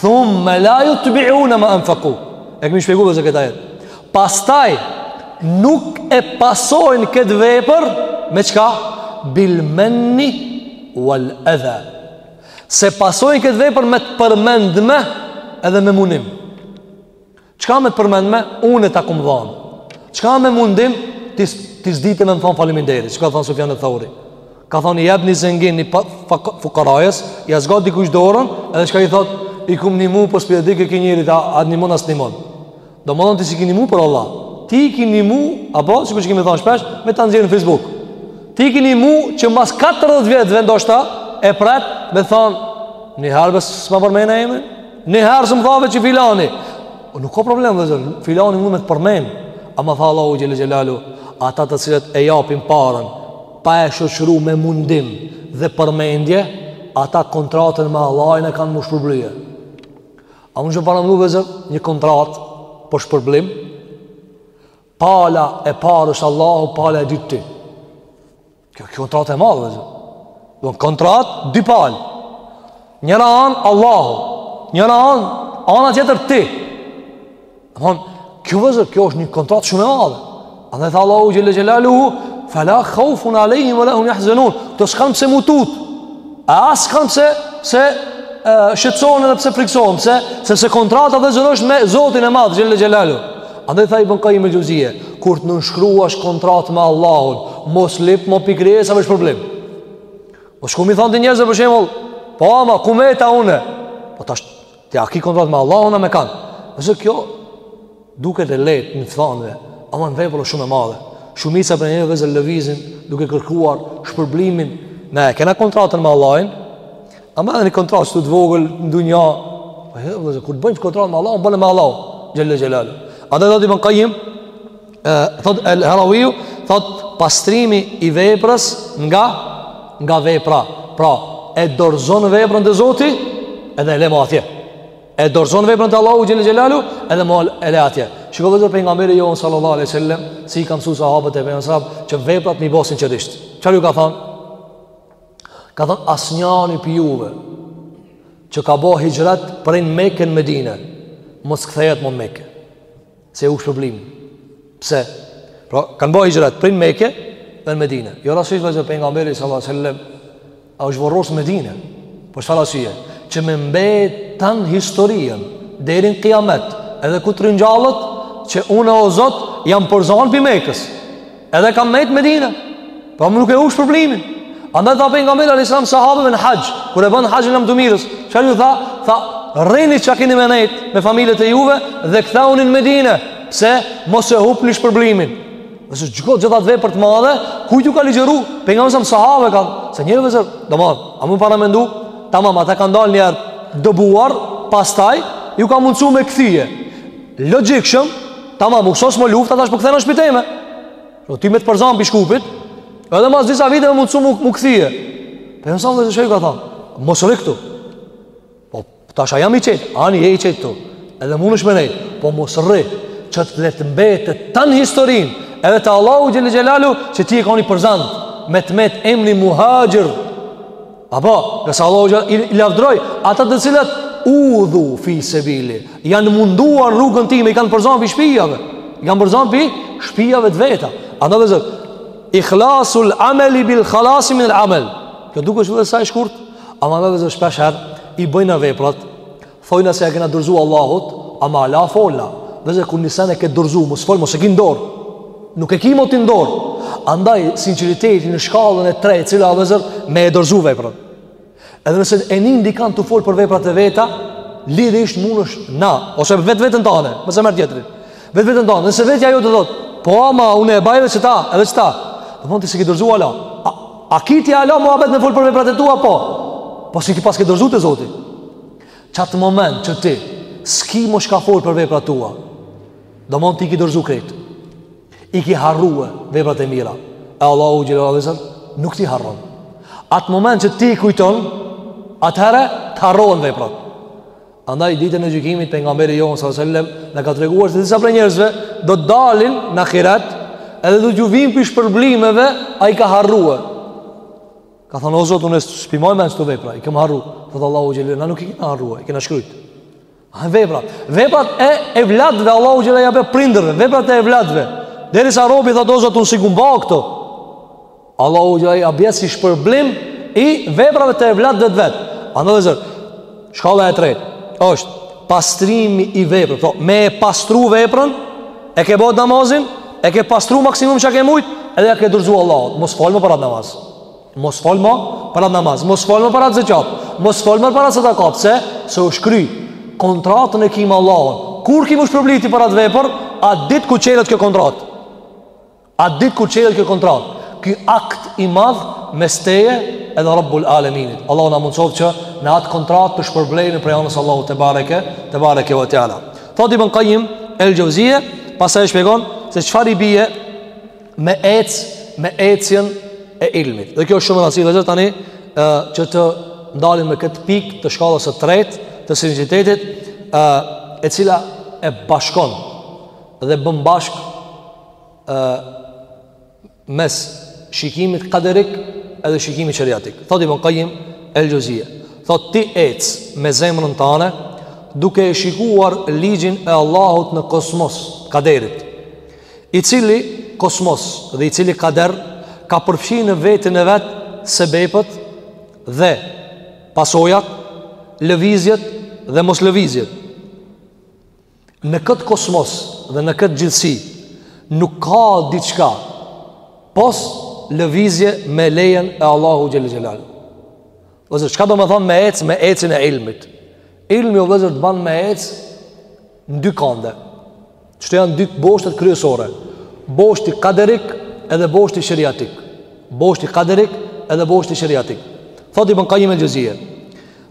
Thumme la jutbiune ma enfeku E kemi shpjegu vëllezër këtë ajet Pastaj nuk e pasojnë këtë vepër Me çka? Bilmenni wal edha S'e pasojnë këtë vepër me të përmendme Edhe me munim Çka me të përmendme, unë ta kum dhan. Çka me mundim ti s'dite me m'thon faleminderit. Ç'ka thon Sufjan al-Thauri? Ka thon i jep një zengin një fukarajës, ja zgat dikush dorën, edhe çka i thot, i kum nimu po s'pe di këti njerit, a, a i nimon a s'i nimon. Domethon ti s'i ki nimu për Allah. Ti kini mu, apo, sikur që kemi thon shpesh, me të nxjerr në Facebook. Ti i ki nimu që mas 40 vjetëve ndoshta, e pret, me thon, një herë bash s'ma përmene e Një herë s'më thave që filani o, Nuk ka problem vëllezër Filani mund me të përmend Ama tha Allahu xhele xhelaluhu Ata të cilët e japin paren Pa e shoqëru me mundim Dhe përmendje Ata kontratën me Allahin e kanë m'u shpërbly A mund me paramendu vëllezër Një kontratë Për shpërblim Pala e parë është Allahu Pala e dytë ti Kjo kjo kontratë e madhe, vëllezër, kontratë, dy palë. Njëra anë, Allahu. Njëra anë, ana tjetër ti. Dhe kjo vëllezër, kjo është një kontratë shumë e madhe. Andaj tha Allahu xhel-le xhelaluhu, fe la haufun alejhim, ve la hum jahzenun. Këta s'kanë pse m'u tut. A as kanë pse, pse shqetësohen edhe pse frikësohen, se, sepse kontrata vëllezër, osh me Zotin e Madh, xhel-le xhelaluhu. Andaj tha Ibn Kajim el Xheuzije, kur të nënshkruash kontratë me Allahun, mos lyp mo pi krijesave shpërblim. Mos shko m'i thonë ti njerëzve për shemull, po ama, ku meta unë? Po tash, Ti a ki kontratë me Allahun a me kan? Nëse kjo duket e lehtë në thënie, ama në vepër është shumë e madhe. Shumica prej njerëzve lëvizin duke kërkuar shpërblimin ne e kena kontratën me Allahun, ama edhe një kontratë që të të vogël në dunja, po edhe kur të bëjmë kontratën me Allahun, bëne me Allahun, xhel-le xhelaluhu. Andaj thotë Ibn Kajim Thot El Hereviu, thot pastrimi i veprës nga nga vepra. Pra, e dorëzon veprën te Zoti, edhe e le mo atje. E dorëzon veprën te Allahu xhel-le xhelaluhu, edhe mo e le atje. Shiko, vëllezër, Pejgamberi jonë sallallahu alaihi wasallam, si i ka mësuar sahabët e pejgamberit që veprat m'i bo sinqerisht. Çfarë ju ka thënë? Ka thënë asnjani pi juve që ka bo hixhret prej në Meke n'Medine, mos kthehet më në Mekë. Se hup shpërblimi. Pse? Pra, kanë bo hixhret, prej n'Meke dhe në Medine. Jo rastësisht, vëllezër, Pejgamberi, salallahu alejhi ve selem, është vorros në Medine. Për çfarë arsye, që me mbet tanë historinë, deri n'kijamet, edhe kur të ringjallet, që unë o Zot, jam përzanë pi Mekës. Edhe kam nejtë n'Medine Pra mo nuk e hup shpërblimin Andaj tha Pejgamberi alejhi selam sahabëve në haxh Kur e bën haxhin e lamtumirës Ça ju tha Tha rrini ça keni me nejtë Me familjet e juve Dhe kthehuni n'Medine Pse mos e hupni shpërblimin Dhe se shiko gjithë atë vepër të madhe Kujt ju ka ligjëru Pejgamberi alejhi selam sahabëve ka Se njeri vëllezër Domethënë A më para mendu Tamam ata kanë dalë njëherë Dëbuar Pastaj Ju ka mundësu m'u kthy Logjikshëm Tamam, u sos mo lufta tash po kthehna n'shpi teme. Po ti me të përzan pi Shkupit, edhe mas disa viteve me mundsu mu, m'u kthy. Pejgamberi salallahu alejhi ve selem ju ka thon. Mos rri këtu. Po tash jam i qetë, ani je i qetë këtu. Edhe mundesh me nejt, po mos rri që le të mbetet tanë historinë edhe te Allahu xhel-le xhelaluhu që ti je konë i përzanë me të met emni muhaxhir Apo, nëse Allahu xhel-le xhelaluhu i lavdëroi, ata të cilët udhu fi sebili, janë munduar n'rrugën time, i kanë përzan për shpijave, i kanë përzan pi shpijave të veta. Andaj, vëllezër, ihlasul ameli bil halasi minel amel. Kjo duket si mesazh i shkurt, ama ne, vëllezër, shpesh herë, i bojna veprat, Thojna se ja kena dorzu Allahut, ama ala folna. Vëllezër kur ni sen e ke dorzu, mos fol mo, s'e ki n'dor. Nuk e ki mo ti n'dor. Andaj sinqeriteti në shkallën e tretë, e cila vëllezër me e dorzu veprën. Edhe nëse e nin dikan tu fol për veprat e veta, lirisht mundesh na, ose vetveten tane, mos e merr tjetrin. Vetveten tane, nëse vetja jote thotë, po ama, unë e bajve qeta, edhe qeta. Domethon ti s'i ki dorzu ala. A, a ki ti ala muhabet me fol për veprat e tua, po. Po s'i paske dorzu te Zoti. Qat moment që ti s'ki mo çka fol për veprat tua Domethon t'i ki dorzu krejt I ki harru veprat e mira E Allahu xhele ve ala Nuk t'i harron Atë moment që t'i kujton Atëherë të harrohen veprat Andaj ditën e gjykimit pejgamberi jonë salallahu alejhi ve selem Na ka treguar se disa prej njerëzve Do të dalin në ahiret Edhe do t'ju vijn prej shpërblimeve Ai ka harru Ka than o Zot, unë s'pi moj men këto vepra, i kam harru. Thot Allahu xhelal, na nuk i kena harru, i kena shkryt. A veprat. Veprat e evladëve Allahu xhelal ja bje prindërve, veprat e evladëve. Derisa robi thot o Zot, unë s'i kum ba këto. Allahu xhelal ja bje si shpërblim i veprave të evladëve t'vet. Andaj vëllezër, Shkalla e tretë është pastrimi i veprës. Po me e pastru veprën, e ke bo namazin, e ke pastru maksimum çka ke mujt, edhe ja ke dorzu Allahut. Mos fol mo për at namaz. Mos fol mo për at namaz. Mos fol mo për at zeqat. Mos fol mo për at sadaka, pse? Se u shkry kontratën e ki me Allahun. Kur ki me u shpërbly ti për atë vepër, a di ti kur çelet kjo kontratë? A di kur çelet kjo kontratë? Ky akt i madh mes teje edhe Rabbul Aleminit. Allahu na mundësoftë që në atë kontratë të shpërblehemi prej anës së Allahut tebareke, tebareke ve teala. Thot Ibn Kajim el Xhevzije, pastaj e shpjegon se çfarë i bie me ec, me ecjen e ilmit. Dhe kjo është shumë me rëndësi vëllezër tani ë që të ndalemi me këtë pikë të shkallës së tretë të sinqeritetit, ë e cila e bashkon dhe bën bashk ë mes shikimit kaderik edhe shikimit sheriatik. Thot Ibn Kajim el-Xhevzije, thot ti ec me zemrën tane duke e shikuar ligjin e Allahut në kosmos, kaderit, i cili kosmos dhe i cili kader ka përfshi në veten e vet sebepet dhe pasojat, lëvizjet dhe moslëvizjet. Në këtë kosmos dhe në këtë gjithësi Nuk ka diçka Pos lëvizje me lejen e Allahut xhele xhelaluhu Vëllezër, çka domethonë me ecë me ecjen e ilmit Ilmi o vëllezër të ban me ecë Në dy kande Qeto janë dy boshtet kryesore Boshti kaderik edhe boshti sheriatik Boshti kaderik edhe boshti sheriatik Thot Ibn Kajim el Xhevzije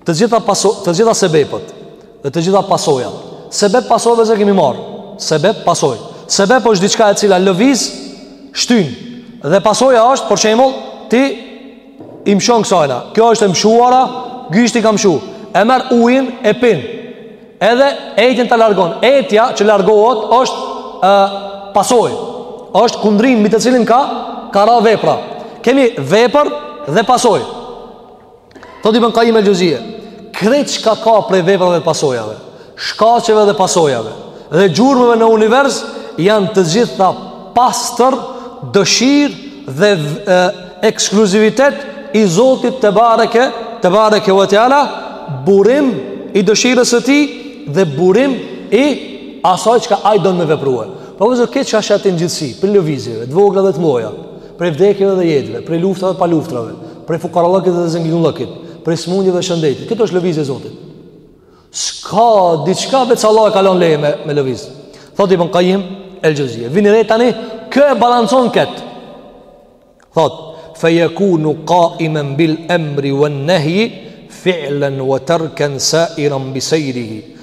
Të gjitha paso, të gjitha sebepët dhe të gjitha pasojat. Sebep pasojë vëllazër kemi marr. Sebep pasojë. Sebep është diçka e cila lëviz shtyn dhe pasoja është për shembull ti i mshon kësajna. Kjo është e mshuara, gishti ka mshu. E merr ujin e pin. Edhe etjen ta largon. Etja që largohet është ë pasojë. Është kundrinë mbi të cilin ka ka ra vepra. Kemi vepër dhe pasojë. Thot Ibn Kajim el-Xheuzije, krejt çka ka prej veprave dhe pasojave, shkaqeve dhe pasojave dhe gjurmëve në univers janë të gjitha pastër dëshirë dhe e, ekskluzivitet i Zotit tebareke, tebareke ve teala, burim i dëshirës së tij dhe burim i asaj çka ai don me veprue. Po vëllazër, krejt çka asht në gjithësi, prej lëvizjeve, të vogla dhe të mdhaja, prej vdekjeve dhe jetëve, prej luftrave dhe paluftrave, prej fukarallëkit dhe zenginllëkit, prej smundjeve dhe shëndetit. Krejt është lëvizje e Zotit. S'ka diçka veç se Allahu e ka lon leje me, me lëviz. Thot Ibn Kajim el-Xheuzije. Vini re tani, ky e balancon këtë. Thot, fe jekunu kaimen bil emri ven-nehji, fi'len ve terken sairen bi sejrihi.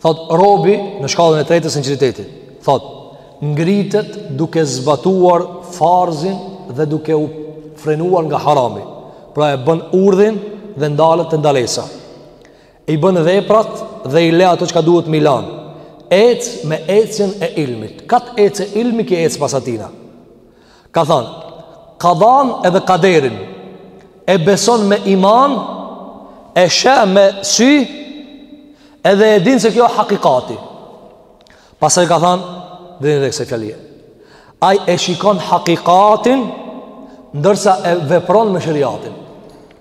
Thot robi në shkallën e tretë të sinqeritetit. Thot ngritet duke zbatuar farzin dhe duke u frenuar nga harami. Pra e bën urdhin dhe ndalet te ndalesa. I bën veprat dhe i le ato çka duhet m'i lan. Ec me ecjen e ilmit. Ka t'ecë ilmi ky ec pas atina. Ka thënë, Kadan edhe kaderin e beson me iman, e sheh me sy, edhe e din se kjo është hakikati. Pastaj ka thënë, vini re kësaj fjalie, ai e shikon hakikatin, ndërsa e vepron me sheriatin.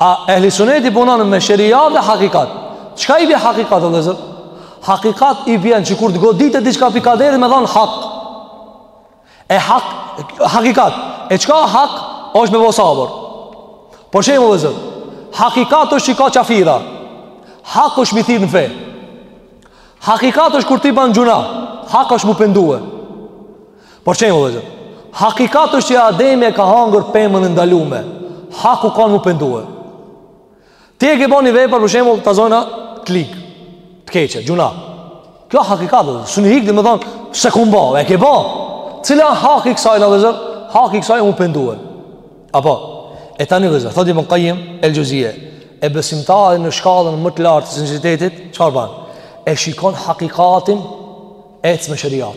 A ehli suneti punon me sheriat dhe hakikat? Çka i bje hakikat vëllazër? Hakikat i bjen që kur të goditë diçka pi kaderi me thanë hak. E hak, hakikat. E çka hak është me bo sabër? Për shembull vëllazër, hakikat është që ka qafira. Hak është m'i thirr në fe. Hakikat është kur ti ban gjynah. Hak është m'u pendue. Për shembull vëllazër. Hakikat është që Ademi e ka hangër pemën e ndalume. Haku kanë m'u pendue. Ti e ke ba një vepër, për shembull, ta zona t'ligë. Të keqe, gjynah. Kjo hakikat është. S'mun i hik dhe me thon s'e kum ba, e ke ba. Cila haki kësajna vëllazër? Haki kësaj m'u pendue. Apo e tani vëllazër, thotë Ibn Kajim el-Xheuzije, e besimtari në shkallën më të lartë të sinqeritetit, çfarë bën? E shikon hakikatin ec me sheriat.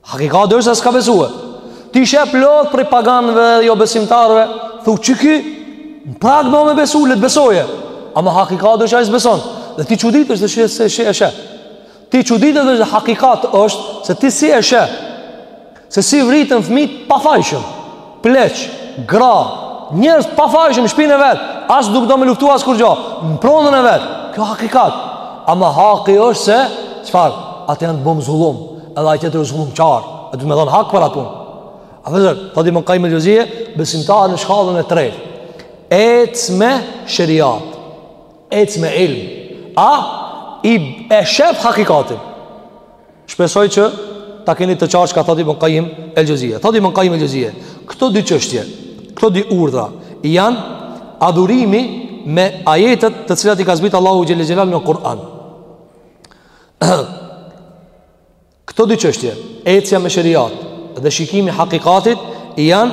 Hakikati është se ai s'ka besu. Ti sheh plot prej paganëve, jobesimtarëve, thu qe ky, n'prag o me besu, le të besoje. Ama hakikati është ai s'beson. Dhe ti çuditesh se si e sheh. Ti çuditesh edhe hakikat është se ti si e sheh. Se si vriten fmijt pafajshëm. pleq, gra, njerëz pafajshëm n'shpinë e vet, as nuk do me luftu as kurgjo, në pronën e vet. Kjo hakikat. Ama haki është se çfarë? Ata janë tu bo zullum, edhe ai tjetri o zullumqar. E du me dhon hak për punë? Vllezër, thotë Ibn Kajjim el-Xheuzije, besimtar në shkallën e tretë. Ec me sheriat. Ec me ilm. A i e shef hakikatin. Shpresoj që ta keni të qartë çka thotë Ibn Kajjim el-Xheuzije. Thotë Ibn Kajjim el-Xheuzije, këto dy çështje, këto dy urdhra janë adhurimi me ajetet të cilat i ka zbritur Allahu xhel-le xhelaluhu në Kur'an. Këto dy çështje, ecja me sheriat dhe shikimi i hakikatit janë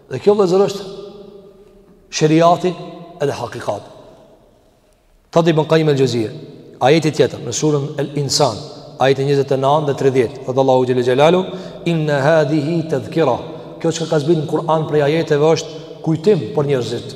Dhe kjo vllezër është sheriati edhe hakikat. Thotë Ibn Kajjim el-Xheuzije. Ajeti tjetër, në surën El Insan, ajeti 29 dhe 30, thotë Allahu xhel-le xhelaluhu, inne hadhihi tedhkira. Kjo çka ka zbrit në Kur'an prej ajeteve është kujtim për njerëzit.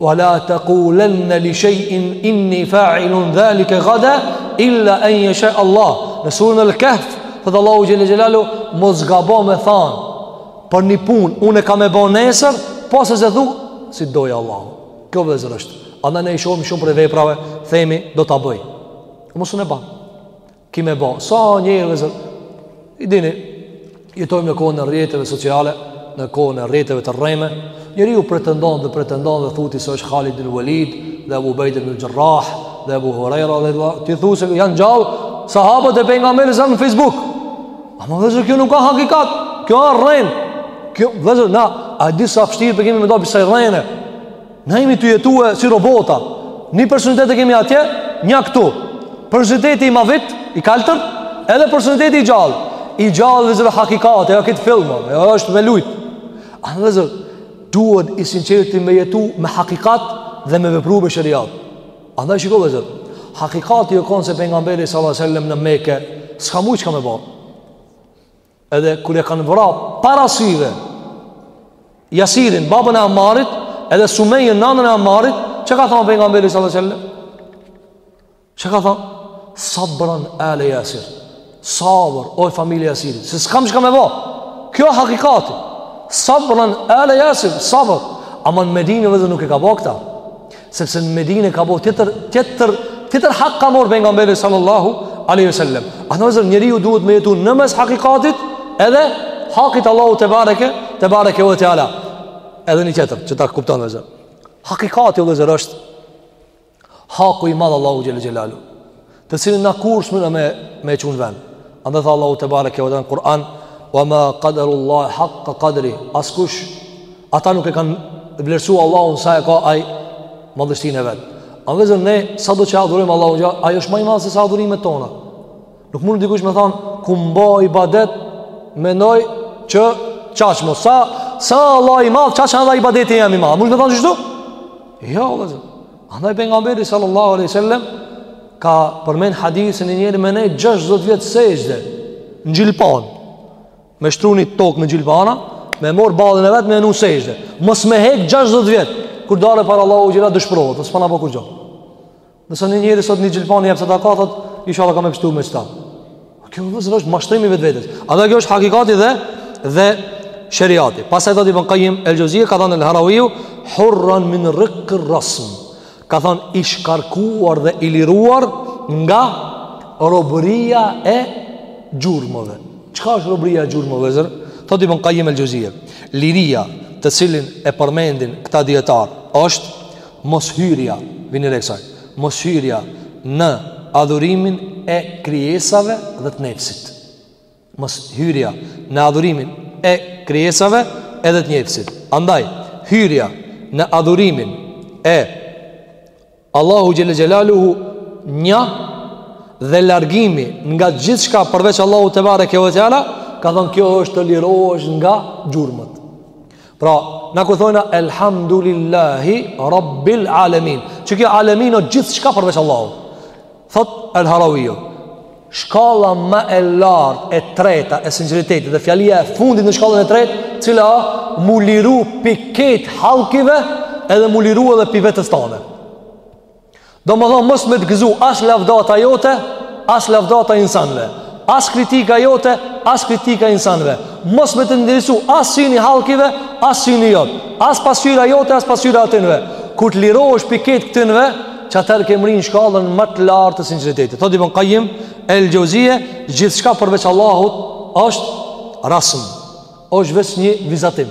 Wa la taqulanna li shay'in inni fa'ilun dhalika ghada illa an yasha Allah. Në surën Al-Kahf, thot Allahu xhelle xhelaluhu, mos gabo me than për një punë, unë e kam me bo nesër, pos se thu si do Allahu. Kjo vllezër është. Andaj ne i shohim shumë prej veprave, themi do ta bëj. Mos mun e bon. Ki me bo, sa njeri vllezër, i dini, jetojmë në kohën e rrjeteve sociale, në kohën e rrjeteve të rreme, njeriu pretendon dhe pretendon dhe thu ti se është Halid bin Velid, dhe Ebu Ubejde ibn Xherrah, dhe Ebu Hurejra, dhe dhe ti thu se janë gjallë, sahabët e pejgamberit a.s. në Facebook. Ama vllezër, kjo nuk ka hakikat, kjo është rrenë, kjo, vllezër, na, a di sa vështirë po e kemi me u da prej ksaj rrene, Na jemi tu jetue si robota Një personalitet e kemi atje Një këtu Personaliteti i mavit I kaltër Edhe personaliteti i gjallë I gjallë vllezër hakikate Jo këtë filmë Jo është me lujt A vllezër Duhet i sinqerti me jetu me hakikat Dhe me vepru me sheriat Andaj shiko vllezër Hakikati u konë se pejgamberi sal-lallahu alejhi ve sel-lem në Meke S'ka mujtë çka me ba Edhe kur e kanë vra para syve Jasirin, babën e Amarit Edhe Sumejën, nanën e Amarit Çka ka thonë pejgamberi sal-lallahu alejhi ve sel-lem? Çka ka thonë? Sabran ale Jasir Sabër, oj familje e Jasirit Se s'kam çka me bo Kjo o hakikati Sabran ale Jasir, sabër Ama n'Medine vllezër nuk e ka bo këta sepse në Medinë ka bo tjetër tjetër tjetër hak ka mor pejgamberi sallallahu alaihi wasallam. Andaj vllezër njeriu duhet me jetu në mes hakikatit edhe hakit Allahu te bareke te bareke ve teala. Edhe një tjetër që ta kupton vllezër. Hakikati vllezër është haku i madh Allahu xhele xhelaluhu. të cilin na kurrë s'mujna me, me çu n'ven. Andaj tha Allahu tebareke ve teala në Kur'an, wa ma qadaru Allah haqqa qadri, askush, ata nuk e kanë vlerësu Allahun sa e ka ai madhështinë e vet. Andaj vllezër ne, sado që adhurojm Allahun xhele, ai është ma i madh se sa adhurimet tona. Nuk mund dikush me thanë, kom bo ibadet, menoj që qaq mo, sa, sa Allah i madh, qaq edhe ibadeti jem i madh. Mund me thanë qashtu? Jo, jo, vllezër. Andaj pejgamberi sallallahu alaihi wasallam ka përmend hadith se ni njeri me nejt 60 vjet sexhde në gjilpana. Me shtru ni tokë me gjilpana, me mor ballin e vet me vnu n'sexhde. Mos me hek 60 vjet kur dalë para Allahu xhele dëshpërohet, tha s'pasna bo kurgjo. Nëse një njeri sot ni gjilpanë jep sadaka, thot, inshallah kam me pshtu me qeta. Kjo vllezër është mashtrimi i vetvetes Andaj kjo është hakikati dhe Dhe sheriati Pastaj thot Ibn Kajim El Xhevzije ka thonë El Harawiju Hurran min rikki resm Ka thonë i shkarkuar dhe i liruar Nga robëria e gjurmëve Çka është robëria e gjurmëve vllezër? Thot Ibn Kajim El Xhevzije Liria të cilin e përmendin këta dijetarë është Mos hyrja Vini re ksaj Mos hyrja në adhurimin e krijesave dhe të nefsit. Mos hyrja në adhurimin e krijesave edhe të nefsit. Andaj, hyrja në adhurimin e Allahu Xhele Xhelaluhu një dhe largimi nga gjithçka përveç Allahu tebareke ve teala, ka thonë kjo është të lirohesh nga gjurmët. Pra, na kur thojna Elhamdulillahi Rabbil Alemin Që kjo Alemin o gjithçka përveç Allahu Thot El Harawiju Shkalla ma e lartë e treta e sinceritetit dhe fjalia e fundit në shkallën e tretë Cila o m'u liru pi krejt hallkive edhe m'u liru edhe pi vetes tane Domethonë mos me të gëzu as lavdata jote, as lavdata insanve. As kritika jote, as kritika insanve. Mos me t'interesu as syni i hallkive, as syni jot. As pasyra jote, as pasyra atinve. Kur të lirohesh pi krejt këtinve, qatëher ke mrri shkallën ma të lartë të sinceritetit. Thot Ibn Kajim, el Xhevzije, gjithçka përveç Allahut është rasm. është veç një vizatim.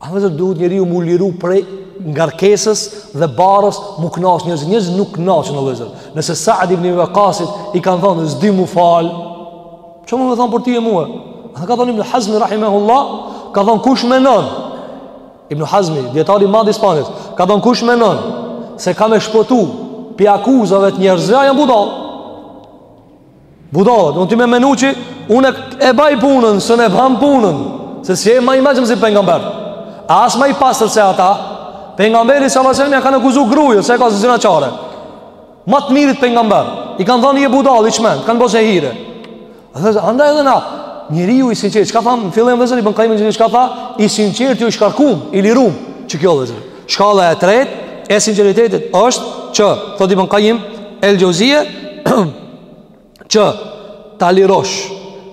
A vllezër duhet njeriu mu liru prej ngarkesës dhe barrës mu knaq njerëzit, njerëzit nuk knaqen vllezër. Nëse Saad ibn Vekasit i kanë thonë, s'di mu falë, çka mun me thonë për ty e mue? A ka thonë ibn Hazmi, rahimehullah, ka thonë kush menon, Ibn Hazmi, dijetari i madh i Spanjës, ka thonë kush menon se ka me shpëtu, pi akuzave të njerëzve, ai an budallë. Budallë, unë ti me menu që unë e baj punën, se ne bajmë punën, se s'je ma i meçëm se pejgamberi, as ma i pastër se ata? Pejgamberit sallallahu alajhi wasallam ia kanë akuzu gruen se e ka zinaqare. Ma të mirit pejgamber, i kanë thënë je budall i çmend, kanë bo sihire. Dhe andaj edhe na njeriu i sinqertë, çka thamë fillim vllezër Ibn Kajimi çka tha, i sinqerti i shkarkum, i lirum, qe kjo vllezër. Shkalla e tretë e sinqeritetit është që thotë Ibn Qayyim El Xheuzije që ta lirosh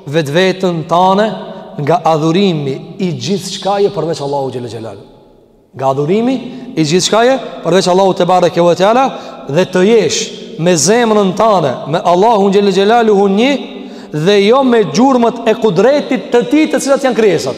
vetveten tane nga adhurimi i gjithçkaje përveç Allahut xhel-le xhelaluhu. Nga adhurimi i gjithçkaje përveç Allahut tebareke ve teala dhe të jesh me zemrën tane me Allahun xhel-le xhelaluhu një dhe jo me gjurmët e kudretit të tij të cilat janë krijesat.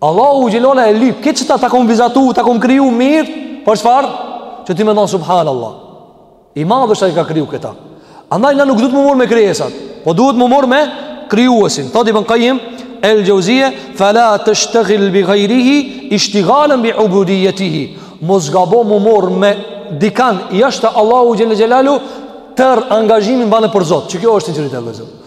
Allahu xhel-le xhelaluhu e lip Këtë që ta kom vizatu, ta kom kriju mirë Për çfarë Që ti me thonë subhanallah I madh është ai që ka kriju këta Andaj na nuk duhet mu morr me krijesat Po duhet mu morr me krijuesin Thot Ibn Kajim El Xheuzije Fela teshtegil bi gajrihi Ishtigalen bi ubudijetihi Mos gabo mu morr me dikan Jashtë Allahut xhel-le xhelaluhu Tërë angazhimin bane për Zot Që kjo është sinqeriteti vllezër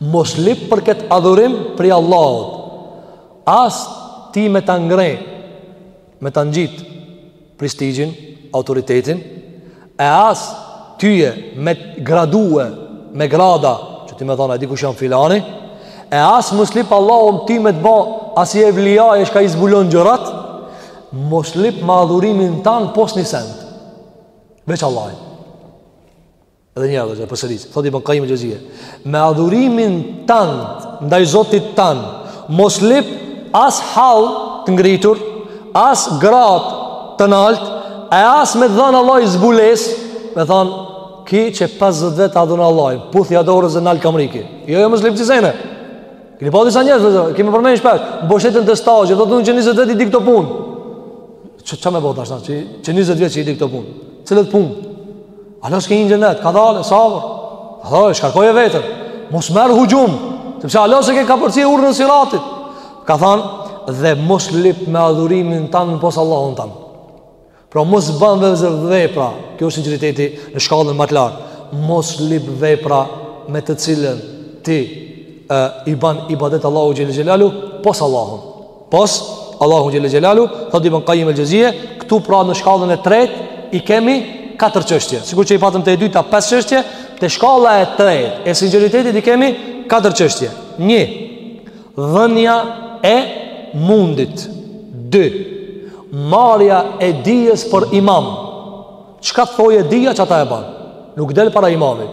Mos lip për këtë adhurim prej Allahut. As ty me ta ngre, me ta ngjit prestigjin, autoritetin e as ty me t'gradue, me grada, që ti me thon ai dikush jam filani, e as mos lip Allahu ty me të ba si evlija çka i zbulon gjërat, mos lip me adhurimin tan pos një send. Veç Allahut. Edhe një herë, përsëris. Thotë Ibn Qayyim el-Xheuzije, me adhurimin tan ndaj Zotit tan, mos lip as hall të ngritur, as gradë të nalt, e as me t'dhën Allahi zbulesë, me thon ky qe 50 vjet adhuron Allahin, puthja dorën se nalt ka mrri ky. Jo, jo mos lip këto sene. Keni pa disa njerëz, kemi përmendur shpesh, mbështeten te stazhi, do të thonë qe 20 vjet i di këto punë. Ço çka me bo tash, qe 20 vjet që i di këto punë. Cilat punë? Ala s'ke hi n'xhenet, kadalë, sabër. Kadalë, shkarkoje veten. Mos merr huxhum, sepse ala s'ke kapërcy urën e siratit. Ka thanë, dhe mos lip me adhurimin tanë pos Allahun tanë. Pra mos ban vllezër vepra, kjo është sinqeriteti në shkallën më të lartë. Mos lip vepra me të cilën ti e, i ban ibadet Allahut xhel-le xhelaluhu, pos Allahun. Pos, Allahu xhel-le xhelaluhu, thot Ibn Kajim el Xhevzije, këtu pra në shkallën e tret, i kemi katër çështje. Sikur që i patëm te e dyta, pesë çështje, te shkalla e tretë e sinqeritetit i kemi katër çështje. Një, dhënia e mundit. Dy, marrja e dijes për imam. Çka thojë dija që ata e ban? Nuk del para imamit.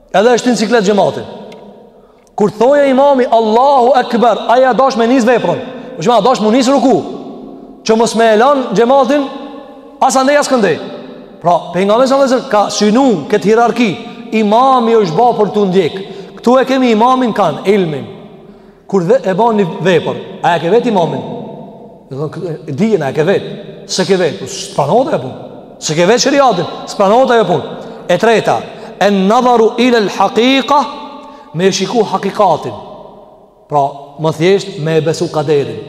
Edhe është në siklet xhemati Kur thojë imami Allahu Ekber A ja dash me nis veprën Më shumë a dash me nis ruku Që mos me e lan xhematin As andej as këndej Pra, pejgamberi salallahu alejhi selem ka synu këtë hierarki Imami është ba për t'u ndjek Këtu e kemi imamin kan, ilmin Kur ti e ban ni vepër, a e ke vet imamin? Dhe thonë, dijen, a e ke vet? S'e ke vet, s'pranohet ajo punë. S'e ke vet sheriatin, s'pranohet ajo punë. E treta, en-nedharu ilel hakika, me e shiku hakikatin. Pra, ma thjesht, me e besu kaderin.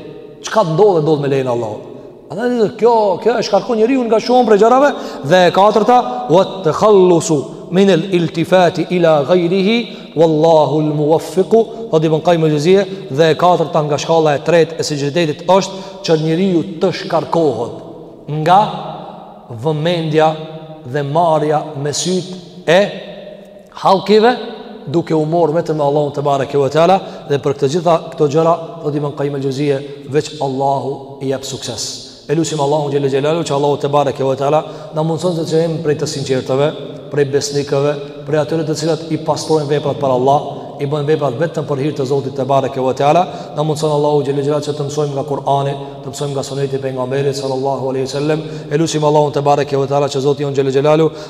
Çka të ndodhë, ndodh me lejen e Allahut. Andaj kjo kjo e shkarkon njeriu nga shumë prej gjërave dhe e katërta wa takhallusu min al iltifat ila ghayrihi wallahu al muwaffiq thotë Ibn Kajim el Xhevzije dhe e katërta nga shkalla e tretë e sinqeritetit është që njeriu të shkarkohet nga vëmendja dhe marrja me sytë e Hallkive duke u marrë vetëm me Allahun te bareke ve teala dhe për të gjitha këto gjëra thotë Ibn Kajim el Xhevzije veç Allahu i jep sukses. E lusim Allahun xhel-le xhelaluhu që Allahu te bareke ve teala na mundson të jemi prej të sinqertëve, prej besnikëve, prej atyre të cilët i pastrojnë veprat për Allah, i bëjnë veprat vetëm për hir të Zotit te bareke ve teala, na mundson Allahu xhel-le xhelaluhu që të mësojmë nga Kur'ani, të mësojmë nga Suneti i pejgamberit sallallahu alaihi wasallam, e lusim Allahun te bareke ve teala që Zoti jonë xhel-le xhelaluhu